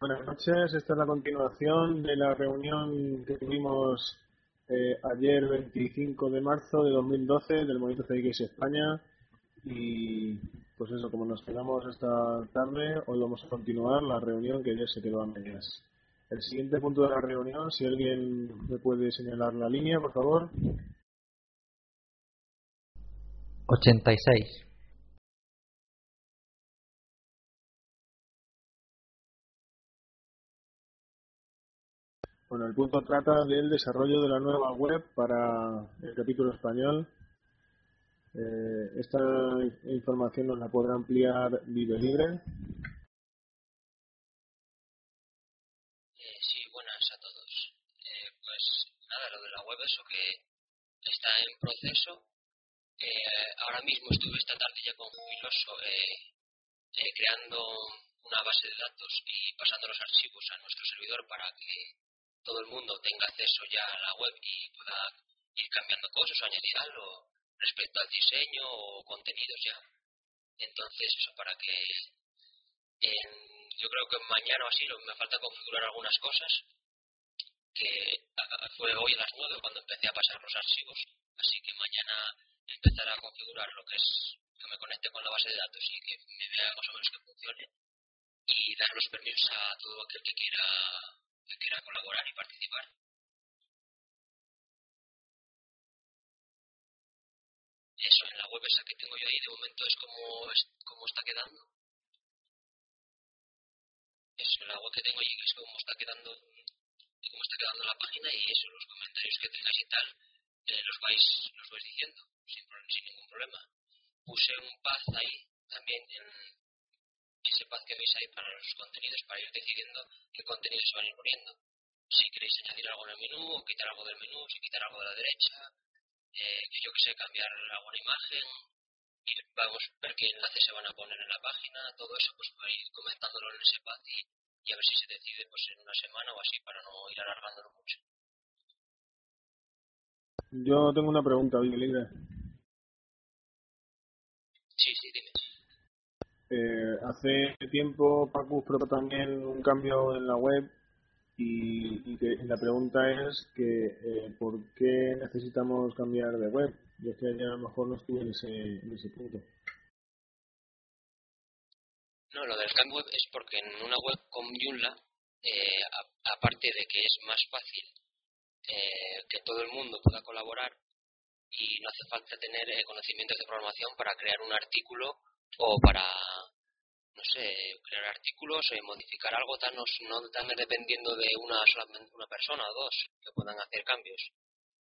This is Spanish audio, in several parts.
Buenas noches, esta es la continuación de la reunión que tuvimos eh, ayer 25 de marzo de 2012 del Movimiento CDX España y pues eso, como nos quedamos esta tarde, hoy vamos a continuar la reunión que ayer se quedó a medias. El siguiente punto de la reunión, si alguien me puede señalar la línea, por favor. 86. Bueno, el punto trata del desarrollo de la nueva web para el capítulo español. Eh, esta información nos la podrá ampliar Vive Libre. Eh, sí, buenas a todos. Eh, pues nada, lo de la web, eso que está en proceso. ahora mismo estuve esta tarde ya con Jubiloso creando una base de datos y pasando los archivos a nuestro servidor para que todo el mundo tenga acceso ya a la web y pueda ir cambiando cosas o añadir algo respecto al diseño o contenidos ya. Entonces, eso para que yo creo que mañana o así me falta configurar algunas cosas que fue hoy a las 9 cuando empecé a pasar los archivos, así que mañana empezaré a configurar lo que es que me conecte con la base de datos y que me vea más o menos que funcione y dar los permisos a todo aquel que quiera que quiera colaborar y participar. Eso, en la web esa que tengo yo ahí de momento es como, es como está quedando. Eso, en la web que tengo ahí es como está quedando cómo está quedando la página y eso, los comentarios que tengáis y tal, eh, los vais los vais diciendo sin, sin ningún problema. Puse un path ahí también en, ese paz que veis ahí para los contenidos, para ir decidiendo qué contenidos se van a ir poniendo. Si queréis añadir algo en el menú, o quitar algo del menú, si quitar algo de la derecha, eh, yo que sé, cambiar alguna imagen, ir, vamos, ver qué enlaces se van a poner en la página, todo eso, pues voy ir comentándolo en ese paz y, a ver si se decide pues en una semana o así para no ir alargándolo mucho. Yo tengo una pregunta, Libre. Sí, sí, dime. Eh, hace tiempo Pacus probó también un cambio en la web y, la pregunta es que eh, ¿por qué necesitamos cambiar de web? Yo es que ya a lo mejor no estuve en ese, en ese punto. No, lo del cambio web es porque en una web con Joomla, eh, aparte de que es más fácil eh, que todo el mundo pueda colaborar y no hace falta tener conocimientos de programación para crear un artículo o para, no sé, crear artículos o modificar algo tan, no, tan dependiendo de una solamente una persona o dos que puedan hacer cambios.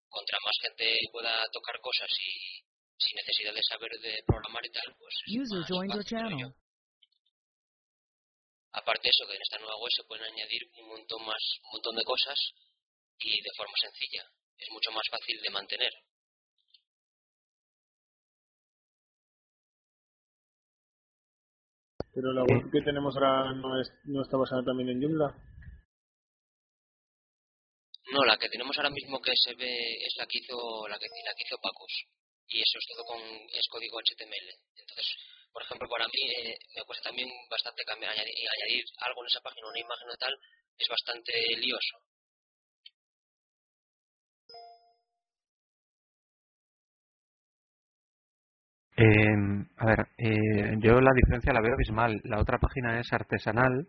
Contra más gente pueda tocar cosas y sin necesidad de saber de programar y tal, pues Aparte de eso, que en esta nueva web se pueden añadir un montón más, un montón de cosas y de forma sencilla. Es mucho más fácil de mantener. Pero la web que tenemos ahora no, es, no está basada también en Joomla. No, la que tenemos ahora mismo que se ve es la que hizo la que, la que hizo Pacos y eso es todo con es código HTML. Entonces, por ejemplo, para mí eh, me cuesta también bastante cambiar añadir, añadir algo en esa página, una imagen o tal, es bastante lioso. Eh, a ver, eh, yo la diferencia la veo abismal. La otra página es artesanal,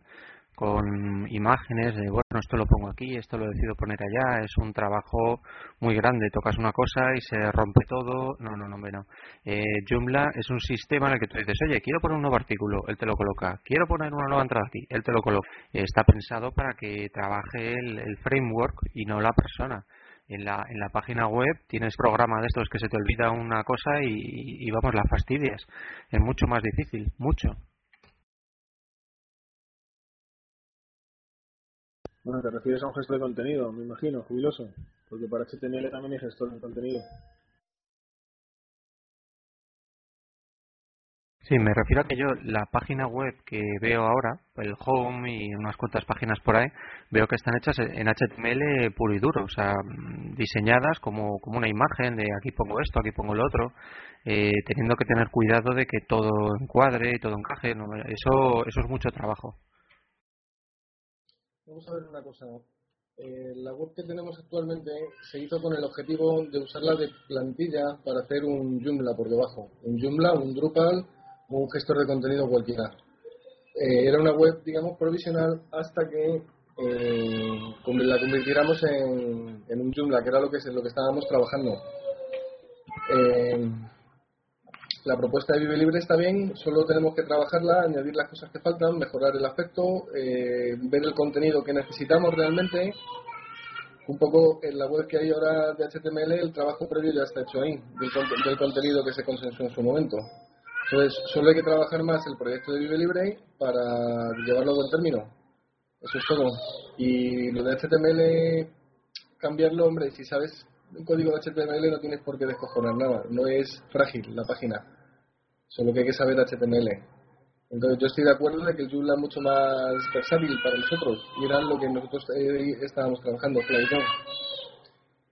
con imágenes de, bueno, esto lo pongo aquí, esto lo decido poner allá. Es un trabajo muy grande. Tocas una cosa y se rompe todo. No, no, no, no. Eh, Joomla es un sistema en el que tú dices, oye, quiero poner un nuevo artículo, él te lo coloca. Quiero poner una nueva entrada aquí, él te lo coloca. Está pensado para que trabaje el framework y no la persona en la, en la página web tienes programa de estos que se te olvida una cosa y, vamos, la fastidias. Es mucho más difícil, mucho. Bueno, te refieres a un gestor de contenido, me imagino, jubiloso, porque para HTML también hay gestor de contenido. Sí, me refiero a que yo la página web que veo ahora, el home y unas cuantas páginas por ahí, veo que están hechas en HTML puro y duro, o sea, diseñadas como, como una imagen de aquí pongo esto, aquí pongo lo otro, eh, teniendo que tener cuidado de que todo encuadre y todo encaje, eso, eso es mucho trabajo. Vamos a ver una cosa. Eh, la web que tenemos actualmente se hizo con el objetivo de usarla de plantilla para hacer un Joomla por debajo. Un Joomla, un Drupal un gestor de contenido cualquiera. Eh, era una web, digamos, provisional hasta que eh, la convirtiéramos en, un Joomla, que era lo que, estábamos trabajando. Eh, la propuesta de Vive Libre está bien, solo tenemos que trabajarla, añadir las cosas que faltan, mejorar el aspecto, ver el contenido que necesitamos realmente. Un poco en la web que hay ahora de HTML, el trabajo previo ya está hecho ahí, del, contenido que se consensuó en su momento. Entonces, solo hay que trabajar más el proyecto de Vive Libre para llevarlo a buen término. Eso es todo. Y lo de HTML, cambiarlo, hombre, si sabes un código de HTML no tienes por qué descojonar nada, no es frágil la página, solo que hay que saber HTML. Entonces yo estoy de acuerdo de que el Joomla es mucho más versátil para nosotros y era lo que nosotros eh, estábamos trabajando, Flycon.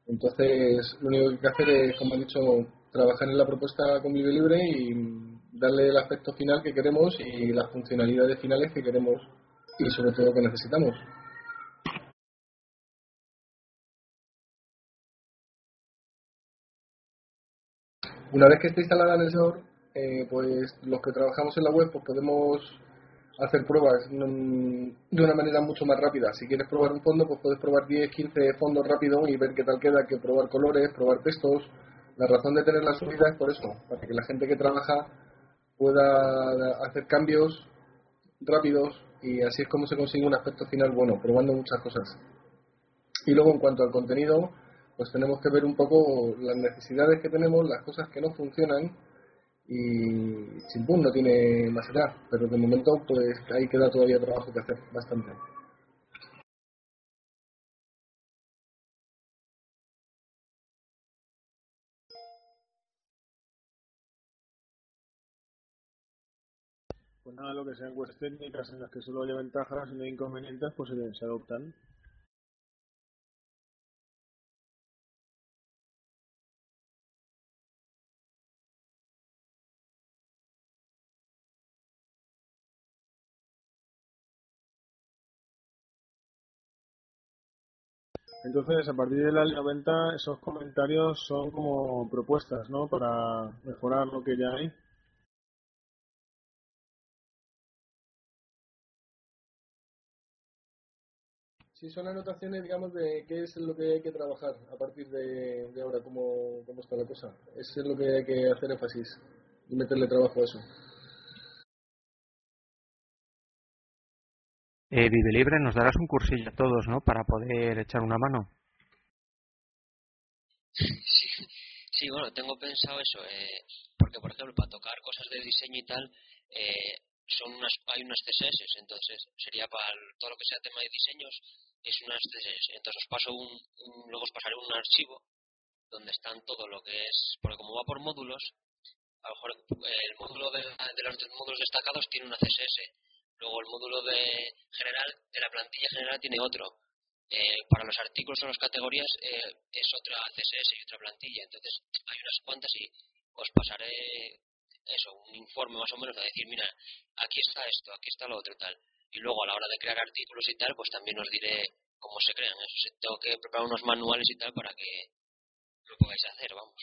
Entonces lo único que hay que hacer es, como he dicho, trabajar en la propuesta con Vive Libre y darle el aspecto final que queremos y las funcionalidades finales que queremos y sobre todo que necesitamos. Una vez que esté instalada en el servidor, eh, pues los que trabajamos en la web pues podemos hacer pruebas de una manera mucho más rápida. Si quieres probar un fondo, pues puedes probar 10, 15 fondos rápido y ver qué tal queda, que probar colores, probar textos. La razón de tener la subida es por eso, para que la gente que trabaja pueda hacer cambios rápidos y así es como se consigue un aspecto final bueno, probando muchas cosas. Y luego en cuanto al contenido, pues tenemos que ver un poco las necesidades que tenemos, las cosas que no funcionan y Chimpún no tiene más edad, pero de momento pues ahí queda todavía trabajo que hacer, bastante. Lo que sean webs técnicas en las que solo haya ventajas y no inconvenientes, pues se adoptan. Entonces, a partir de la 90, esos comentarios son como propuestas, ¿no? Para mejorar lo que ya hay. Sí, son anotaciones, digamos, de qué es lo que hay que trabajar a partir de, ahora, cómo, cómo está la cosa. Eso es lo que hay que hacer énfasis y meterle trabajo a eso. Eh, Vive Libre, nos darás un cursillo a todos, ¿no? Para poder echar una mano. Sí, bueno, tengo pensado eso, eh, porque por ejemplo, para tocar cosas de diseño y tal, eh, son unas, hay unas CSS, entonces sería para todo lo que sea tema de diseños, es unas CSS. Entonces os paso un, luego os pasaré un archivo donde están todo lo que es, porque como va por módulos, a lo mejor el módulo de, de los módulos destacados tiene una CSS Luego el módulo de general de la plantilla general tiene otro. Eh, para los artículos o las categorías eh, es otra CSS y otra plantilla. Entonces hay unas cuantas y os pasaré eso, un informe más o menos a decir, mira, aquí está esto, aquí está lo otro tal. Y luego a la hora de crear artículos y tal, pues también os diré cómo se crean. Tengo que preparar unos manuales y tal para que lo podáis hacer, vamos.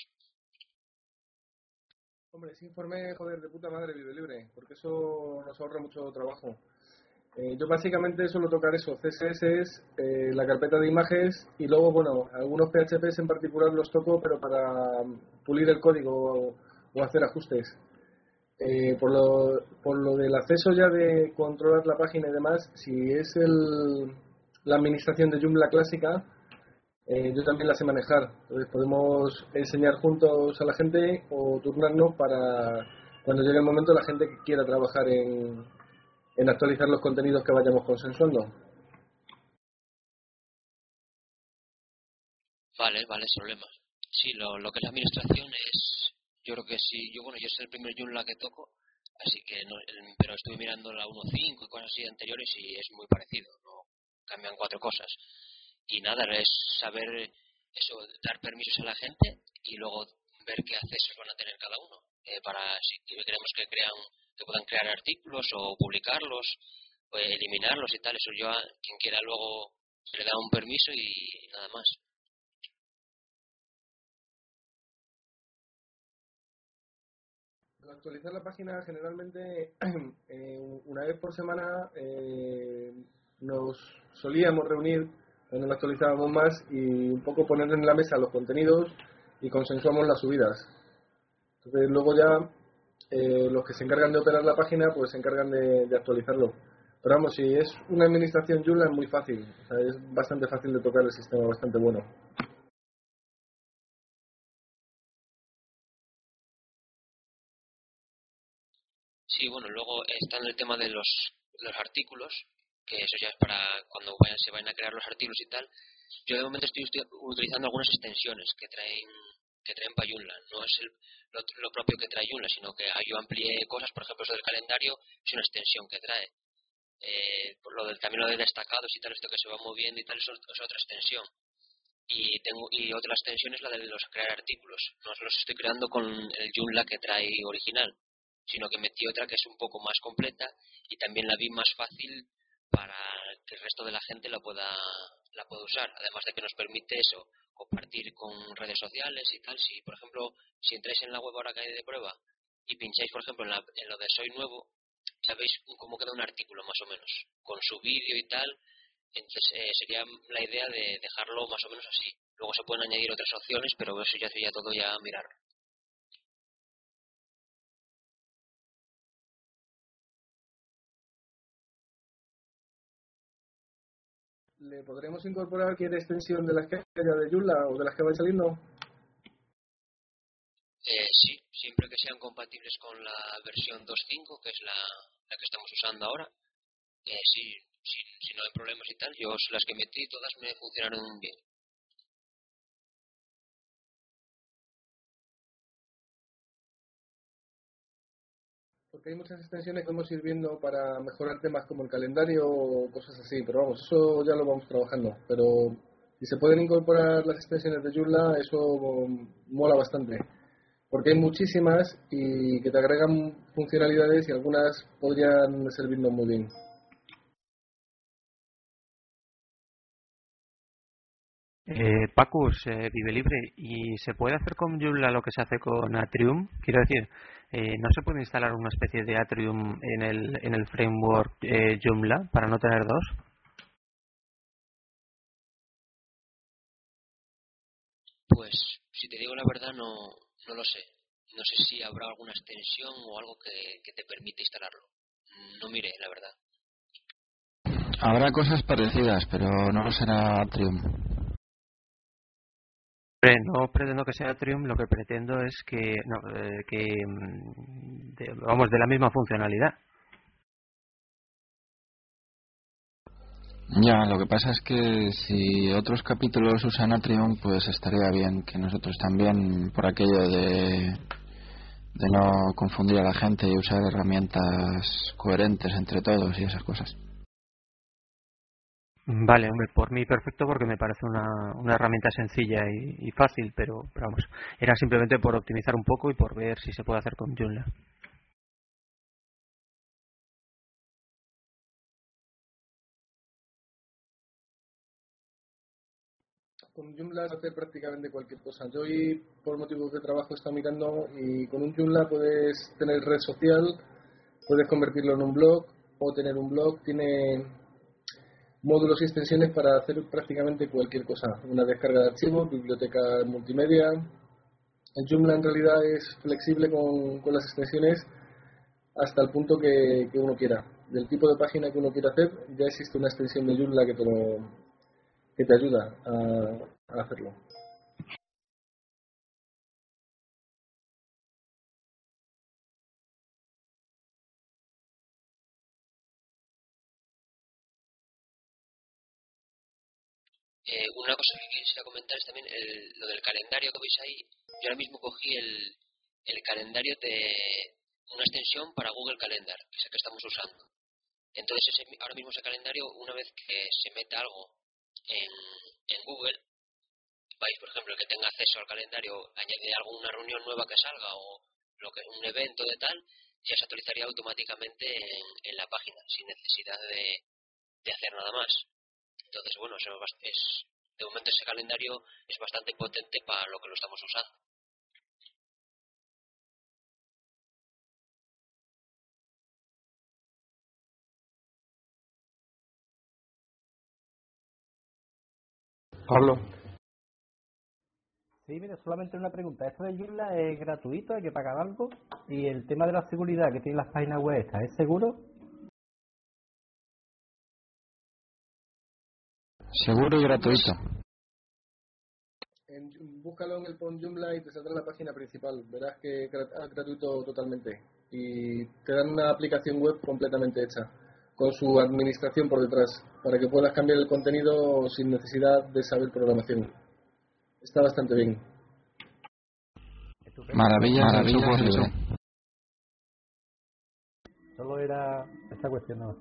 Hombre, ese informe, joder, de puta madre, Vive Libre, porque eso nos ahorra mucho trabajo. Eh, yo básicamente suelo tocar eso, CSS, eh, la carpeta de imágenes y luego, bueno, algunos PHPs en particular los toco, pero para pulir el código o, hacer ajustes. Eh, por, lo, por lo del acceso ya de controlar la página y demás, si es el, la administración de Joomla clásica, eh, yo también la sé manejar. Entonces podemos enseñar juntos a la gente o turnarnos para cuando llegue el momento la gente que quiera trabajar en, en actualizar los contenidos que vayamos consensuando. Vale, vale, sin problema. Sí, lo, lo que es la administración es, yo creo que sí, yo bueno, yo soy el primer Joomla que toco, así que no, pero estuve mirando la 1.5 y cosas así anteriores y es muy parecido, no cambian cuatro cosas y nada, es saber eso, dar permisos a la gente y luego ver qué accesos van a tener cada uno eh, para si queremos que crean que puedan crear artículos o publicarlos pues, eliminarlos y tal. Eso yo a quien quiera luego se le da un permiso y nada más. Al actualizar la página, generalmente eh, una vez por semana eh, nos solíamos reunir, no la actualizábamos más y un poco poner en la mesa los contenidos y consensuamos las subidas. Entonces luego ya eh, los que se encargan de operar la página pues se encargan de, actualizarlo. Pero vamos, si es una administración Joomla es muy fácil, es bastante fácil de tocar el sistema, bastante bueno. Sí, bueno, luego está en el tema de los, los artículos, que eso ya es para cuando se vayan a crear los artículos y tal. Yo de momento estoy utilizando algunas extensiones que traen que traen para Joomla. No es lo, propio que trae Joomla, sino que yo amplié cosas, por ejemplo, eso del calendario es una extensión que trae. Eh, lo del, también lo de destacados y tal, esto que se va moviendo y tal, es, otra extensión. Y tengo y otra extensión es la de los crear artículos. No los estoy creando con el Joomla que trae original, sino que metí otra que es un poco más completa y también la vi más fácil para que el resto de la gente la pueda la pueda usar. Además de que nos permite eso, compartir con redes sociales y tal. Si, por ejemplo, si entráis en la web ahora que hay de prueba y pincháis, por ejemplo, en, lo de Soy Nuevo, sabéis cómo queda un artículo más o menos, con su vídeo y tal. Entonces eh, sería la idea de dejarlo más o menos así. Luego se pueden añadir otras opciones, pero eso ya sería todo ya mirar. ¿Le podremos incorporar cualquier extensión de las que de Joomla o de las que vayan saliendo? Eh, sí, siempre que sean compatibles con la versión 2.5, que es la, la, que estamos usando ahora. Eh, sí, si no hay problemas y tal, yo las que metí todas me funcionaron bien. Porque hay muchas extensiones que vamos a ir viendo para mejorar temas como el calendario o cosas así, pero vamos, eso ya lo vamos trabajando. Pero si se pueden incorporar las extensiones de Joomla, eso mola bastante, porque hay muchísimas y que te agregan funcionalidades y algunas podrían servirnos muy bien. Eh, Pacus, vive libre. ¿Y se puede hacer con Joomla lo que se hace con Atrium? Quiero decir, eh, ¿no se puede instalar una especie de Atrium en el, en el framework eh, Joomla para no tener dos? Pues, si te digo la verdad, no, no lo sé. No sé si habrá alguna extensión o algo que, que te permite instalarlo. No mire, la verdad. Habrá cosas parecidas, pero no será Atrium. No pretendo que sea Triumph, lo que pretendo es que, no, eh, que mm, vamos, de la misma funcionalidad. Ya, lo que pasa es que si otros capítulos usan Atrium, pues estaría bien que nosotros también, por aquello de, de no confundir a la gente y usar herramientas coherentes entre todos y esas cosas. Vale, hombre, por mí perfecto porque me parece una, una herramienta sencilla y, fácil, pero, vamos, era simplemente por optimizar un poco y por ver si se puede hacer con Joomla. Con Joomla se hacer prácticamente cualquier cosa. Yo hoy, por motivos de trabajo, he mirando y con un Joomla puedes tener red social, puedes convertirlo en un blog o tener un blog, tiene módulos y extensiones para hacer prácticamente cualquier cosa. Una descarga de archivos, biblioteca multimedia. Joomla en realidad es flexible con, las extensiones hasta el punto que, uno quiera. Del tipo de página que uno quiera hacer, ya existe una extensión de Joomla que te, que te ayuda a hacerlo. Eh, una cosa que quisiera comentar es también lo del calendario que veis ahí. Yo ahora mismo cogí el, el calendario de una extensión para Google Calendar, que es el que estamos usando. Entonces, ahora mismo ese calendario, una vez que se mete algo en, en Google, vais, por ejemplo, el que tenga acceso al calendario, añade alguna reunión nueva que salga o lo que un evento de tal, ya se actualizaría automáticamente en, la página, sin necesidad de, de, hacer nada más. Entonces, bueno, eso es, de momento ese calendario es bastante potente para lo que lo estamos usando. Pablo. Sí, mire, solamente una pregunta. ¿Esto de Joomla es gratuito? ¿Hay que pagar algo? ¿Y el tema de la seguridad que tienen las páginas web estas, es seguro? Seguro y gratuito. búscalo en el PON Joomla y te saldrá la página principal. Verás que es gratuito totalmente. Y te dan una aplicación web completamente hecha, con su administración por detrás, para que puedas cambiar el contenido sin necesidad de saber programación está bastante bien. Maravilla, maravilla, Solo era esta cuestión, no.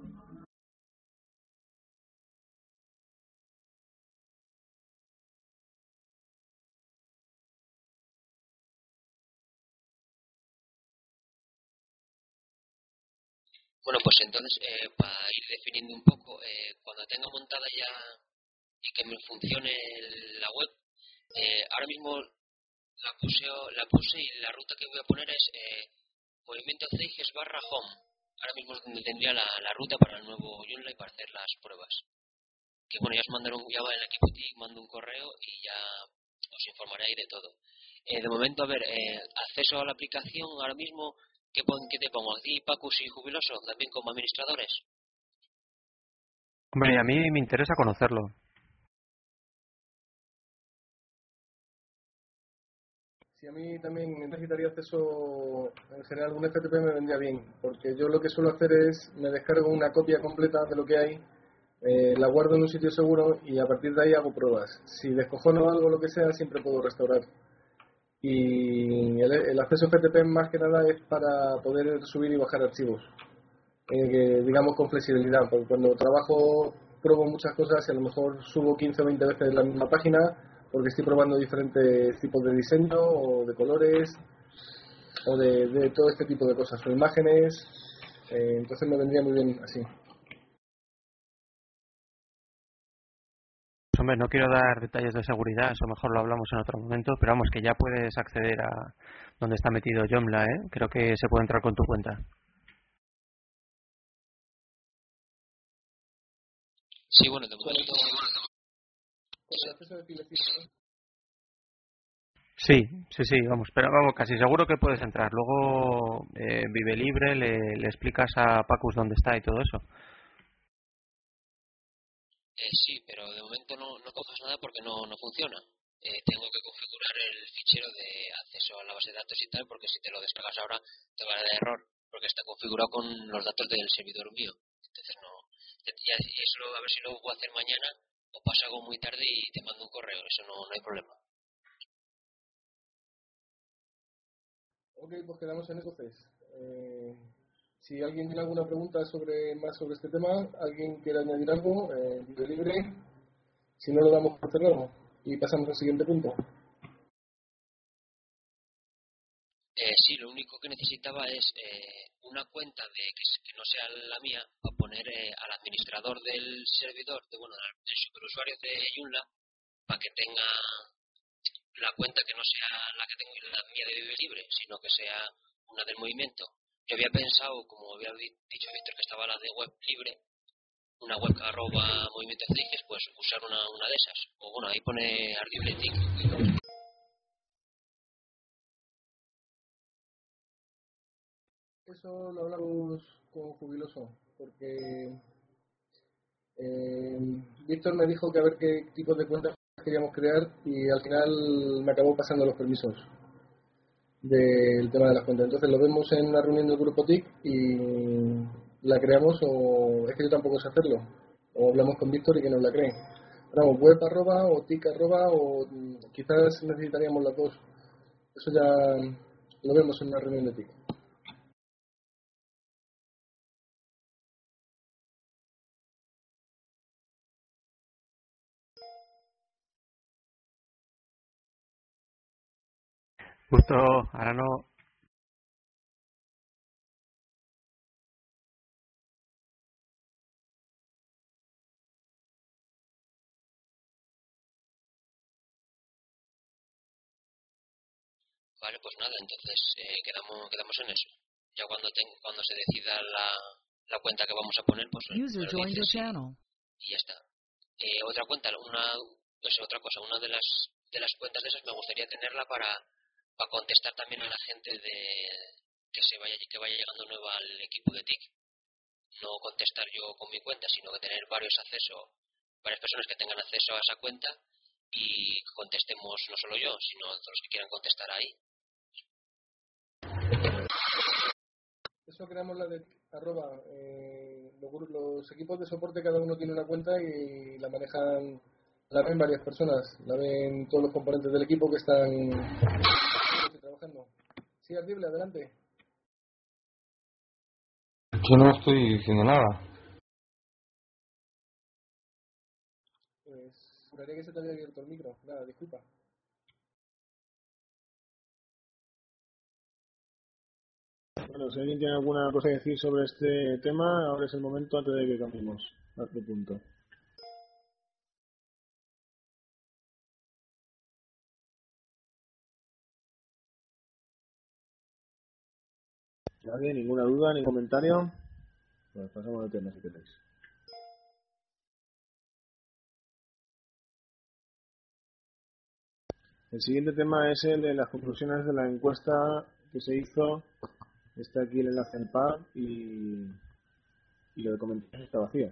Bueno, pues entonces, eh, para ir definiendo un poco, eh, cuando tenga montada ya y que me funcione la web, eh, ahora mismo la puse, la puse y la ruta que voy a poner es eh, movimiento Zeiges barra home. Ahora mismo es donde tendría la, la ruta para el nuevo Joomla y para hacer las pruebas. Que bueno, ya os mandaron, ya va el equipo TIC, mando un correo y ya os informaré de todo. Eh, de momento, a ver, eh, acceso a la aplicación ahora mismo, ¿qué, qué te pongo? ¿Aquí Pacus y Jubiloso también como administradores? Hombre, a mí me interesa conocerlo. Si a mí también necesitaría acceso, en general un FTP me vendría bien, porque yo lo que suelo hacer es, me descargo una copia completa de lo que hay, eh, la guardo en un sitio seguro y a partir de ahí hago pruebas. Si descojono algo, lo que sea, siempre puedo restaurar. Y el, acceso FTP más que nada es para poder subir y bajar archivos, eh, digamos con flexibilidad, porque cuando trabajo pruebo muchas cosas y a lo mejor subo 15 o 20 veces la misma página porque estoy probando diferentes tipos de diseño o de colores o de, todo este tipo de cosas, o imágenes, eh, entonces me vendría muy bien así. Hombre, no quiero dar detalles de seguridad, eso mejor lo hablamos en otro momento, pero vamos, que ya puedes acceder a donde está metido Joomla, ¿eh? Creo que se puede entrar con tu cuenta. Sí, bueno, de momento, Sí, sí, sí, vamos, pero vamos, casi seguro que puedes entrar. Luego eh, Vive Libre, le, le, explicas a Pacus dónde está y todo eso. Eh, sí, pero de momento no, no cojas nada porque no, no funciona. Eh, tengo que configurar el fichero de acceso a la base de datos y tal, porque si te lo descargas ahora te va a dar error, porque está configurado con los datos del servidor mío. Entonces no, ya, eso a ver si lo puedo hacer mañana o pasa algo muy tarde y te mando un correo, eso no, no hay problema. Ok, pues quedamos en eso, pues. Eh, si alguien tiene alguna pregunta sobre más sobre este tema, alguien quiere añadir algo, eh, libre. Si no, lo damos por cerrado y pasamos al siguiente punto. Eh, sí, lo único que necesitaba es eh, una cuenta de que, no sea la mía para poner eh, al administrador del servidor, de, bueno, del superusuario de Joomla, para que tenga la cuenta que no sea la que tengo la mía de Vive Libre, sino que sea una del movimiento. Yo había pensado, como había dicho Víctor, que estaba la de web libre, una web arroba movimiento pues usar una, una de esas. O bueno, ahí pone ardible eso lo hablamos con Jubiloso, porque eh, Víctor me dijo que a ver qué tipo de cuentas queríamos crear y al final me acabó pasando los permisos del tema de las cuentas. Entonces lo vemos en la reunión del grupo TIC y la creamos o es que yo tampoco sé hacerlo. O hablamos con Víctor y que nos la cree. Vamos, web arroba o TIC arroba o quizás necesitaríamos las dos. Eso ya lo vemos en la reunión de TIC. Justo ahora no. Vale, pues nada, entonces eh, quedamos, quedamos en eso. Ya cuando, te, cuando se decida la, la cuenta que vamos a poner, pues. Eh, User joined your channel. Y ya está. Eh, otra cuenta, una, pues, otra cosa, una de las, de las cuentas de esas me gustaría tenerla para para contestar también a la gente de que se vaya que vaya llegando nueva al equipo de TIC. No contestar yo con mi cuenta, sino que tener varios accesos, varias personas que tengan acceso a esa cuenta y contestemos no solo yo, sino todos los que quieran contestar ahí. Eso creamos la de arroba. Eh, los, equipos de soporte cada uno tiene una cuenta y la manejan, la ven varias personas, la ven todos los componentes del equipo que están trabajando. Sí, Ardible, adelante. Yo no estoy diciendo nada. Pues juraría que se te había abierto el micro. Nada, disculpa. Bueno, si alguien tiene alguna cosa que decir sobre este tema, ahora es el momento antes de que cambiemos a este punto. ¿Nadie? ¿Ninguna duda? ¿Ningún comentario? Pues pasamos al tema si queréis. El siguiente tema es el de las conclusiones de la encuesta que se hizo Está aquí el enlace en PAR y, y lo de comentarios está vacío.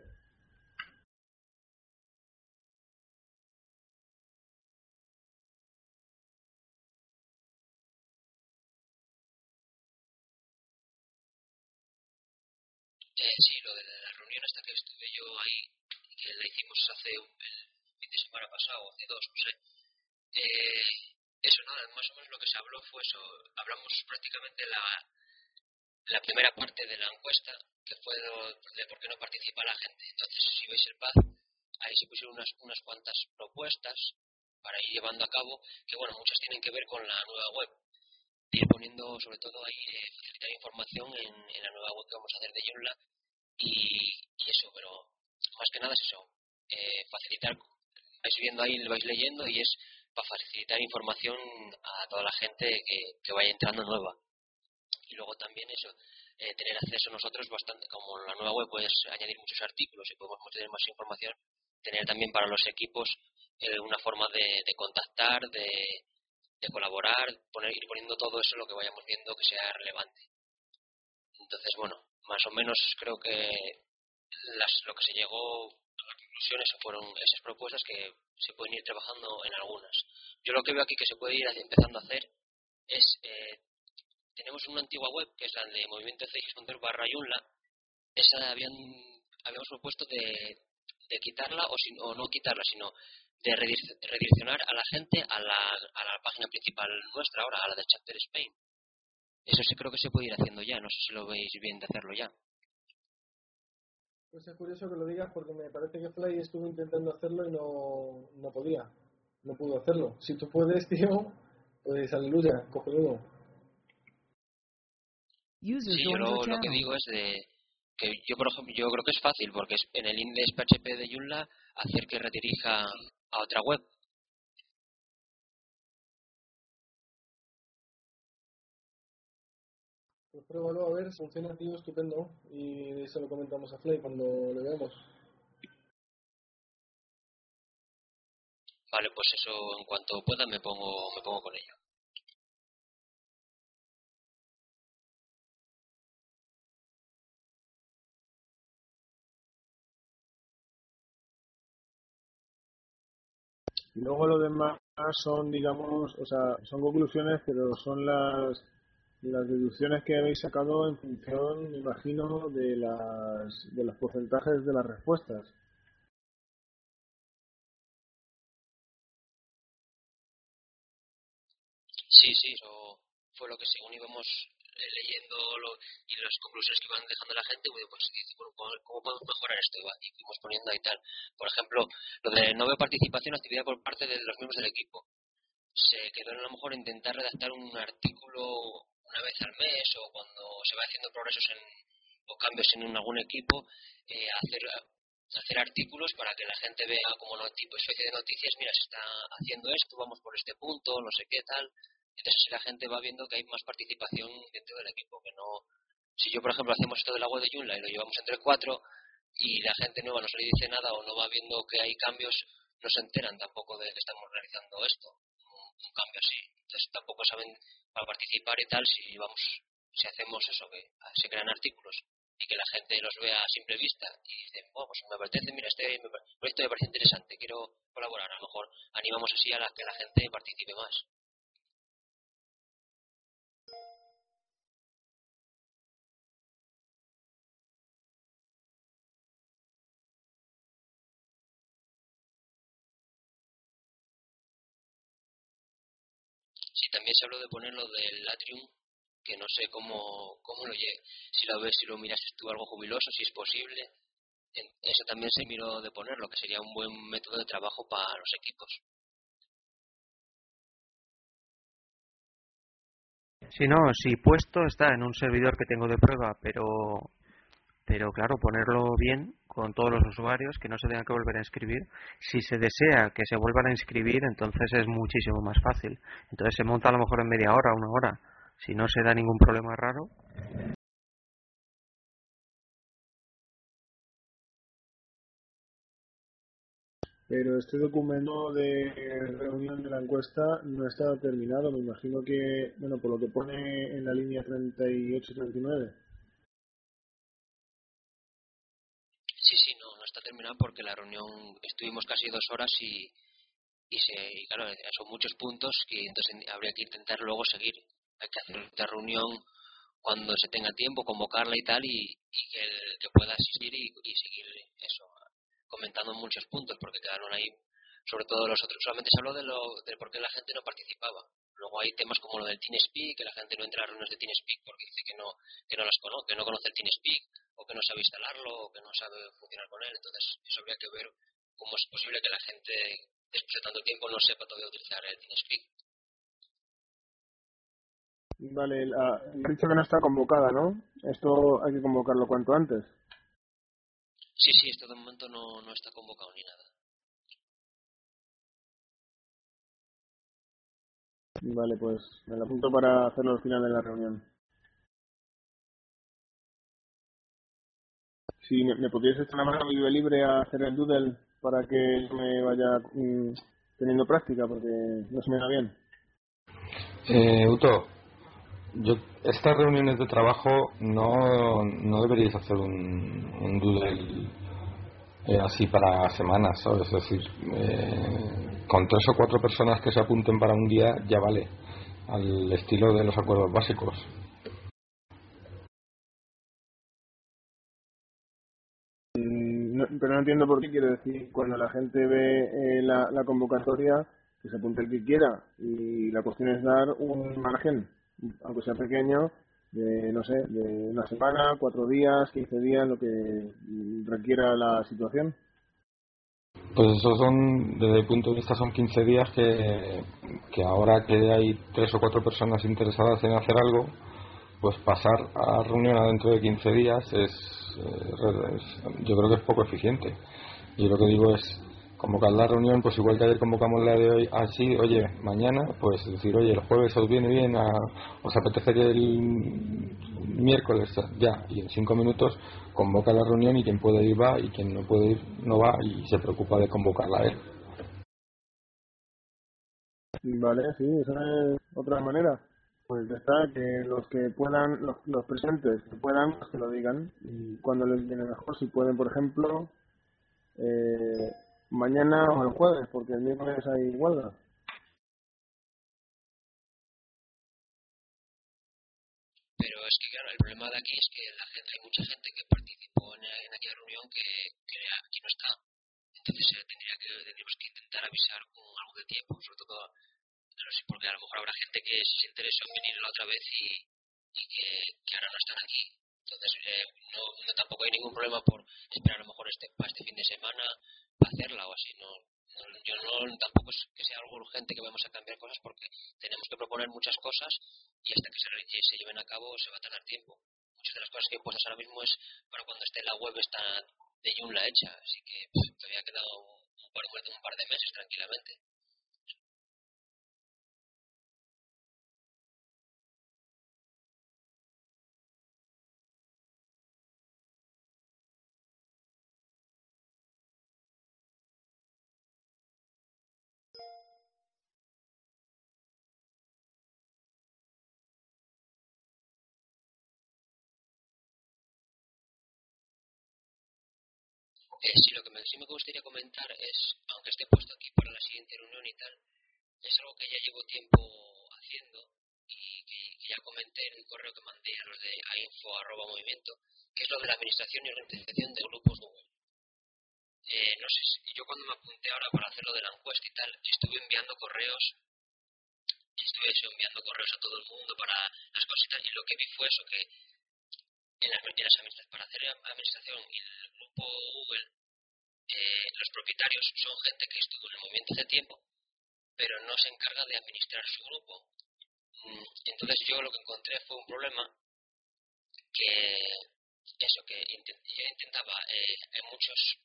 Eh, sí, lo de la reunión hasta que estuve yo ahí, que la hicimos hace un, el fin de semana pasado, hace dos, no sé. Eh, eso, ¿no? Más o menos lo que se habló fue eso. Hablamos prácticamente la, la primera parte de la encuesta, que fue de, por qué no participa la gente. Entonces, si veis el PAD, ahí se pusieron unas, unas cuantas propuestas para ir llevando a cabo, que bueno, muchas tienen que ver con la nueva web. Ir poniendo, sobre todo, ahí eh, facilitar información en, en, la nueva web que vamos a hacer de Joomla y, y eso, pero más que nada es eso, eh, facilitar, vais viendo ahí, lo vais leyendo y es para facilitar información a toda la gente que, que vaya entrando nueva. Y luego también eso, eh, tener acceso nosotros bastante, como la nueva web puedes añadir muchos artículos y podemos tener más información, tener también para los equipos eh, una forma de, de contactar, de, de, colaborar, poner, ir poniendo todo eso lo que vayamos viendo que sea relevante. Entonces, bueno, más o menos creo que las, lo que se llegó a las conclusiones fueron esas propuestas que se pueden ir trabajando en algunas. Yo lo que veo aquí que se puede ir empezando a hacer es eh, tenemos una antigua web que es la de movimiento barra Yunla. Esa habían, habíamos propuesto de, de quitarla o, si, o, no quitarla, sino de redireccionar a la gente a la, a la página principal nuestra ahora, a la de Chapter Spain. Eso sí creo que se puede ir haciendo ya, no sé si lo veis bien de hacerlo ya. Pues es curioso que lo digas porque me parece que Fly estuvo intentando hacerlo y no, no podía, no pudo hacerlo. Si tú puedes, tío, pues aleluya, cógelo. Sí, yo lo, lo, que digo es de que yo, por ejemplo, yo creo que es fácil porque es en el index PHP de Joomla hacer que redirija a otra web. Pues pruébalo a ver, funciona tío, estupendo y eso lo comentamos a Flay cuando lo veamos. Vale, pues eso en cuanto pueda me pongo me pongo con ello. Y luego lo demás son, digamos, o sea, son conclusiones, pero son las, las deducciones que habéis sacado en función, me imagino, de, las, de los porcentajes de las respuestas. Sí, sí, eso fue lo que según íbamos eh, leyendo y las conclusiones que iban dejando la gente, pues, pues bueno, ¿cómo podemos mejorar esto? Y fuimos poniendo ahí tal. Por ejemplo, lo de no veo participación, actividad por parte de los miembros del equipo. Se quedó a lo mejor intentar redactar un artículo una vez al mes o cuando se va haciendo progresos en, o cambios en algún equipo, eh, hacer hacer artículos para que la gente vea como no, tipo especie de noticias, mira, se está haciendo esto, vamos por este punto, no sé qué tal, Entonces la gente va viendo que hay más participación dentro del equipo, que no... Si yo, por ejemplo, hacemos esto del agua de Joomla y lo llevamos entre cuatro y la gente nueva no se le dice nada o no va viendo que hay cambios, no se enteran tampoco de que estamos realizando esto, un, cambio así. Entonces tampoco saben para participar y tal si vamos, si hacemos eso, que se crean artículos y que la gente los vea a simple vista y dicen, bueno, pues me apetece, mira, este proyecto me parece interesante, quiero colaborar. A lo mejor animamos así a la, que la gente participe más. También se habló de poner lo del Atrium que no sé cómo, cómo lo lleve. Si lo ves, si lo miras tú algo jubiloso, si es posible. Eso también se miró de ponerlo, que sería un buen método de trabajo para los equipos. Si no, si puesto está en un servidor que tengo de prueba, pero pero claro, ponerlo bien con todos los usuarios que no se tengan que volver a inscribir. Si se desea que se vuelvan a inscribir, entonces es muchísimo más fácil. Entonces se monta a lo mejor en media hora, una hora, si no se da ningún problema raro. Pero este documento de reunión de la encuesta no está terminado. Me imagino que, bueno, por lo que pone en la línea 38 y 39. terminar porque la reunión estuvimos casi dos horas y, y se, y claro, eh, son muchos puntos que entonces habría que intentar luego seguir. Hay que hacer mm. otra reunión cuando se tenga tiempo, convocarla y tal, y, y que, el, que pueda asistir y, y, seguir eso, comentando muchos puntos, porque quedaron ahí, sobre todo los otros. Solamente se habló de, lo, de por qué la gente no participaba. Luego hay temas como lo del TeamSpeak, que la gente no entra a reuniones de TeamSpeak porque dice que no, que no las conoce, que no conoce el TeamSpeak, o que no sabe instalarlo, o que no sabe funcionar con él. Entonces, eso habría que ver cómo es posible que la gente, después de tanto tiempo, no sepa todavía utilizar el TeamSpeak. Vale, la, dicho que no está convocada, ¿no? Esto hay que convocarlo cuanto antes. Sí, sí, esto de momento no, no está convocado ni nada. Vale, pues me lo apunto para hacerlo al final de la reunión. Si me, me echar una mano vive libre a hacer el doodle para que me vaya mm, teniendo práctica, porque no se me da bien. Eh, Uto, yo, estas reuniones de trabajo no, no deberíais hacer un, un doodle eh, así para semanas, ¿sabes? Es decir, eh, con tres o cuatro personas que se apunten para un día ya vale, al estilo de los acuerdos básicos. Pero no entiendo por qué quiere decir cuando la gente ve eh, la convocatoria que se apunte el que quiera y la cuestión es dar un margen aunque sea pequeño, de, no sé, de una semana, cuatro días, quince días, lo que requiera la situación. Pues eso son, desde el punto de vista, son 15 días que, que ahora que hay tres o cuatro personas interesadas en hacer algo, pues pasar a reunión dentro de 15 días es, eh, es, yo creo que es poco eficiente. Y lo que digo es, convocar la reunión, pues igual que ayer convocamos la de hoy, así, oye, mañana, pues decir, oye, el jueves os viene bien, a, os apetece que el miércoles, ya, y en cinco minutos convoca la reunión y quien puede ir va y quien no puede ir no va y se preocupa de convocarla a él. Vale, sí, esa es otra manera. Pues ya está, que los que puedan, los, los presentes que puedan, que lo digan. Y cuando les viene mejor, si pueden, por ejemplo, eh, mañana o el jueves, porque el miércoles hay huelga. Pero es que, claro, el problema de aquí es que la gente, hay mucha gente que participó en, aquella reunión que, aquí no está. Entonces eh, tendría que, tendríamos que intentar avisar con algo de tiempo, sobre todo, no sé, porque a lo mejor habrá gente que se interesó en venir la otra vez y, y que, ahora no están aquí. Entonces, eh, no, no, tampoco hay ningún problema por esperar a lo mejor este, para este fin de semana hacerla o así. No, yo no tampoco es que sea algo urgente que vamos a cambiar cosas porque tenemos que proponer muchas cosas y hasta que se, se lleven a cabo se va a tardar tiempo. Muchas de las cosas que he puesto ahora mismo es para cuando esté la web está de Joomla hecha, así que pues, todavía ha quedado un par, un par de meses tranquilamente. Eh, lo que me, sí me gustaría comentar es, aunque esté puesto aquí para la siguiente reunión y tal, es algo que ya llevo tiempo haciendo y que, ya comenté en un correo que mandé a los de a info arroba movimiento, que es lo de la administración y organización de grupos Google. Eh, no sé, si, yo cuando me apunté ahora para hacer lo de la encuesta y tal, estuve enviando correos, estuve enviando correos a todo el mundo para las cositas y lo que vi fue eso, que en las, en las administraciones, para hacer administración y el grupo Google, eh, los propietarios son gente que estuvo en el movimiento hace tiempo, pero no se encarga de administrar su grupo. Mm, entonces yo lo que encontré fue un problema que eso que intentaba eh, en muchos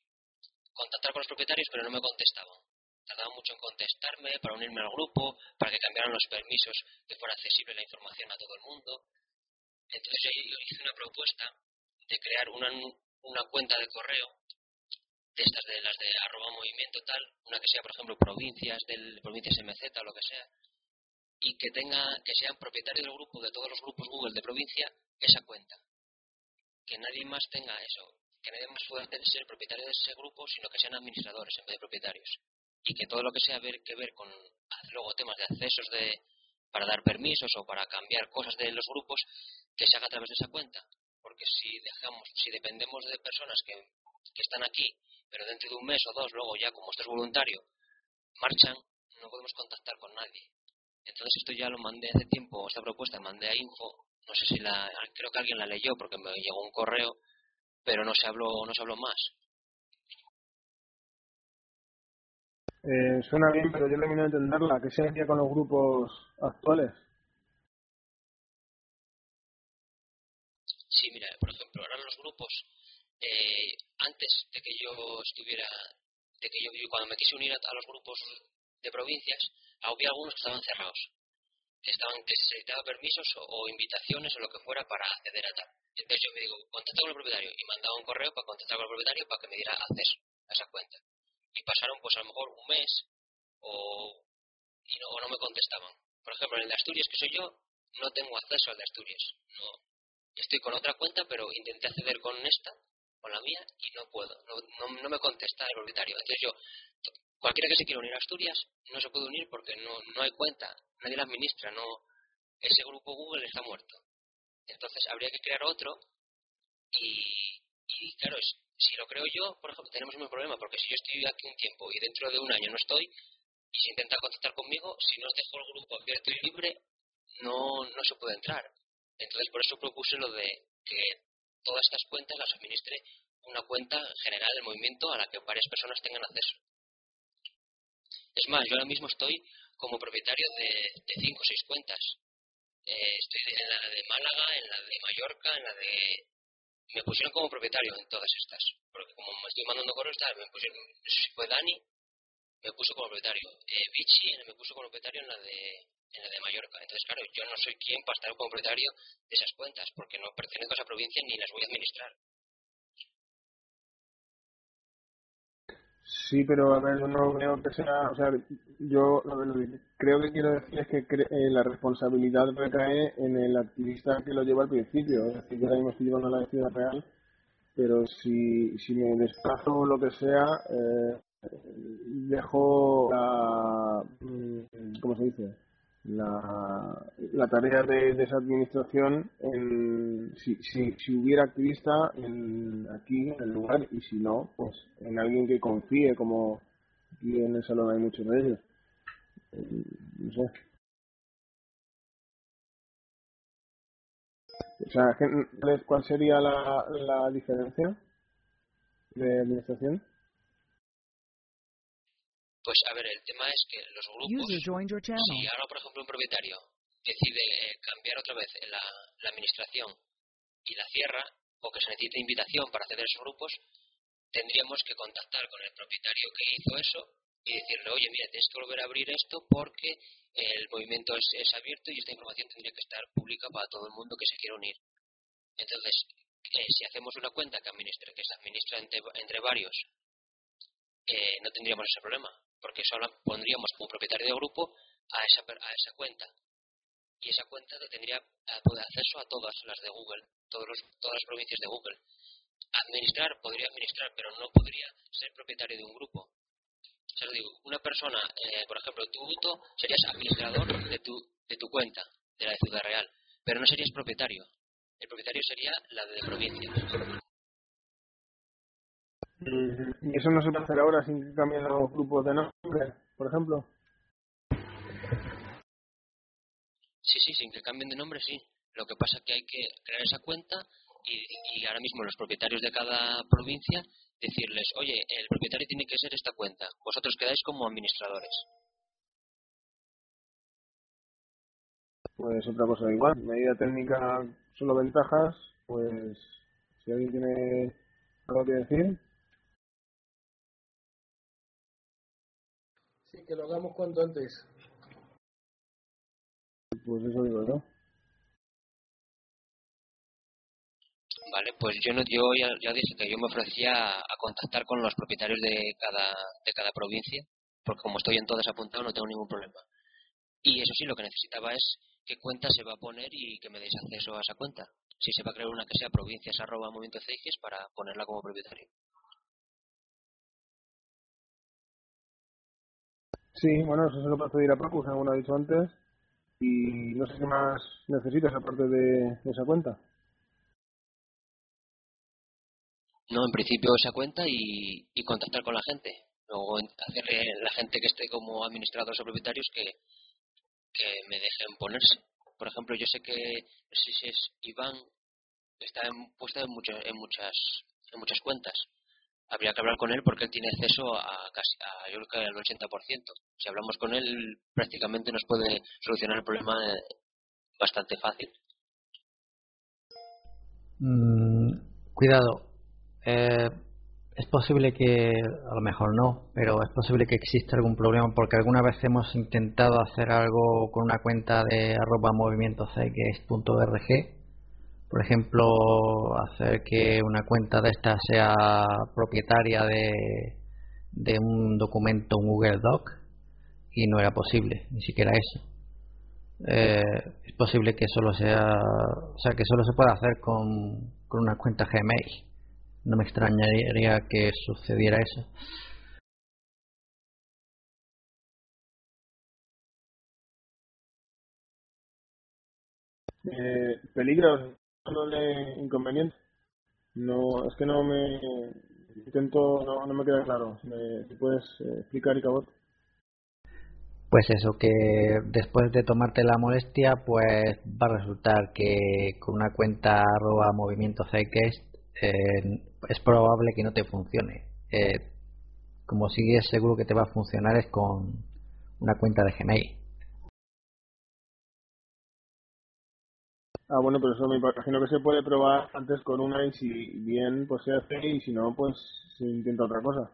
contactar con los propietarios pero no me contestaban tardaban mucho en contestarme para unirme al grupo para que cambiaran los permisos que fuera accesible la información a todo el mundo entonces yo hice una propuesta de crear una, una cuenta de correo de estas de las de arroba movimiento tal, una que sea por ejemplo provincias del provincias MZ o lo que sea, y que tenga, que sean propietarios del grupo, de todos los grupos Google de provincia, esa cuenta. Que nadie más tenga eso, que nadie más pueda ser propietario de ese grupo, sino que sean administradores en vez de propietarios. Y que todo lo que sea ver que ver con luego temas de accesos de para dar permisos o para cambiar cosas de los grupos, que se haga a través de esa cuenta. Porque si dejamos, si dependemos de personas que, están aquí, pero dentro de un mes o dos, luego ya como esto es voluntario, marchan, no podemos contactar con nadie. Entonces esto ya lo mandé hace tiempo, esta propuesta mandé a Info, no sé si la, creo que alguien la leyó porque me llegó un correo, pero no se habló, no se habló más. Eh, suena bien, pero yo termino de entenderla. ¿Qué se hacía con los grupos actuales? Sí, mira, por ejemplo, ahora los grupos, eh, antes de que yo estuviera, de que yo, yo cuando me quise unir a, los grupos de provincias, había algunos que estaban cerrados. Estaban que se necesitaba permisos o, o, invitaciones o lo que fuera para acceder a tal. Entonces yo me digo, contacta con el propietario y mandaba un correo para contactar con el propietario para que me diera acceso a esa cuenta. Y pasaron pues a lo mejor un mes o, y no, no me contestaban. Por ejemplo, en el de Asturias que soy yo, no tengo acceso al de Asturias. No, estoy con otra cuenta, pero intenté acceder con esta, con la mía, y no puedo. No, no, no me contesta el propietario. Entonces yo, cualquiera que se quiera unir a Asturias, no se puede unir porque no, no hay cuenta, nadie la administra, no ese grupo Google está muerto. Entonces habría que crear otro y, y claro, es, si lo creo yo, por ejemplo, tenemos un problema, porque si yo estoy aquí un tiempo y dentro de un año no estoy, y se intenta contactar conmigo, si no os dejo el grupo abierto y libre, no, no se puede entrar. Entonces, por eso propuse lo de que todas estas cuentas las administre una cuenta general del movimiento a la que varias personas tengan acceso. Es más, yo ahora mismo estoy como propietario de, de cinco o seis cuentas. Eh, estoy en la de Málaga, en la de Mallorca, en la de... Me pusieron como propietario en todas estas. Porque como me estoy mandando correos, tal, me pusieron... Si fue Dani, me puso como propietario. Eh, Vichy me puso como propietario en la de en la de Mallorca. Entonces, claro, yo no soy quien para estar como propietario de esas cuentas, porque no pertenezco a esa provincia ni las voy a administrar. Sí, pero a ver, no creo que sea, o sea, yo lo creo que quiero decir es que cre eh, la responsabilidad recae en el activista que lo lleva al principio, es decir, yo ahora estoy llevando la ciudad real, pero si, si me desplazo o lo que sea, eh, dejo la, ¿cómo se dice? La, la tarea de, de, esa administración en, si, si, si hubiera activista en, aquí en el lugar y si no, pues en alguien que confíe, como aquí en el salón hay muchos de ellos. No sé. O sea, ¿cuál sería la, la diferencia de administración? Pues a ver, el tema es que los grupos, si ahora por ejemplo un propietario decide eh, cambiar otra vez la, la, administración y la cierra, o que se necesite invitación para acceder a esos grupos, tendríamos que contactar con el propietario que hizo eso y decirle, oye, mira, tienes que volver a abrir esto porque el movimiento es, es abierto y esta información tendría que estar pública para todo el mundo que se quiera unir. Entonces, eh, si hacemos una cuenta que, administre, que se administra entre, entre varios, eh, no tendríamos ese problema porque solo pondríamos como propietario de grupo a esa, a esa cuenta. Y esa cuenta tendría acceso a todas las de Google, todos los, todas las provincias de Google. administrar, podría administrar, pero no podría ser propietario de un grupo. O sea, digo, una persona, eh, por ejemplo, tú, serías administrador de tu, de tu cuenta, de la de Ciudad Real, pero no serías propietario. El propietario sería la de provincia. ¿Y eso no se puede hacer ahora sin que cambien los grupos de nombre, por ejemplo? Sí, sí, sin que cambien de nombre, sí. Lo que pasa es que hay que crear esa cuenta y, ahora mismo los propietarios de cada provincia decirles, oye, el propietario tiene que ser esta cuenta. Vosotros quedáis como administradores. Pues otra cosa igual. Medida técnica, solo ventajas. Pues si alguien tiene algo que decir. Que lo hagamos cuanto antes. Pues eso digo yo. Vale, pues yo no, yo ya, dije que yo me ofrecía a contactar con los propietarios de cada, de cada provincia, porque como estoy en todas apuntado no tengo ningún problema. Y eso sí, lo que necesitaba es qué cuenta se va a poner y que me deis acceso a esa cuenta. Si se va a crear una que sea provincias arroba movimiento para ponerla como propietario. Sí, bueno, eso se lo puedo pedir a como lo he dicho antes. Y no sé qué más necesitas aparte de esa cuenta. No, en principio esa cuenta y, contactar con la gente. Luego hacerle la gente que esté como administradores o propietarios que, que me dejen ponerse. Por ejemplo, yo sé que si es Iván, está puesto en, muchas en, muchas, en muchas cuentas. Habría que hablar con él porque él tiene acceso a casi a, yo creo que al 80%. Si hablamos con él, prácticamente nos puede solucionar el problema eh, bastante fácil. Mm, cuidado, eh, es posible que, a lo mejor no, pero es posible que exista algún problema porque alguna vez hemos intentado hacer algo con una cuenta de arroba movimiento por ejemplo, hacer que una cuenta de esta sea propietaria de, de un documento, un Google Doc, y no era posible, ni siquiera eso. Eh, es posible que solo sea, o sea, que solo se pueda hacer con, con una cuenta Gmail no me extrañaría que sucediera eso. Eh, peligros, no inconveniente. No, es que no me intento, no, no me queda claro. Si puedes eh, explicar. Pues eso, que después de tomarte la molestia, pues va a resultar que con una cuenta arroba movimiento es probable que no te funcione. Eh, como sigues seguro que te va a funcionar es con una cuenta de Gmail. Ah, bueno, pero eso me imagino que se puede probar antes con una y si bien pues se hace y si no pues se intenta otra cosa.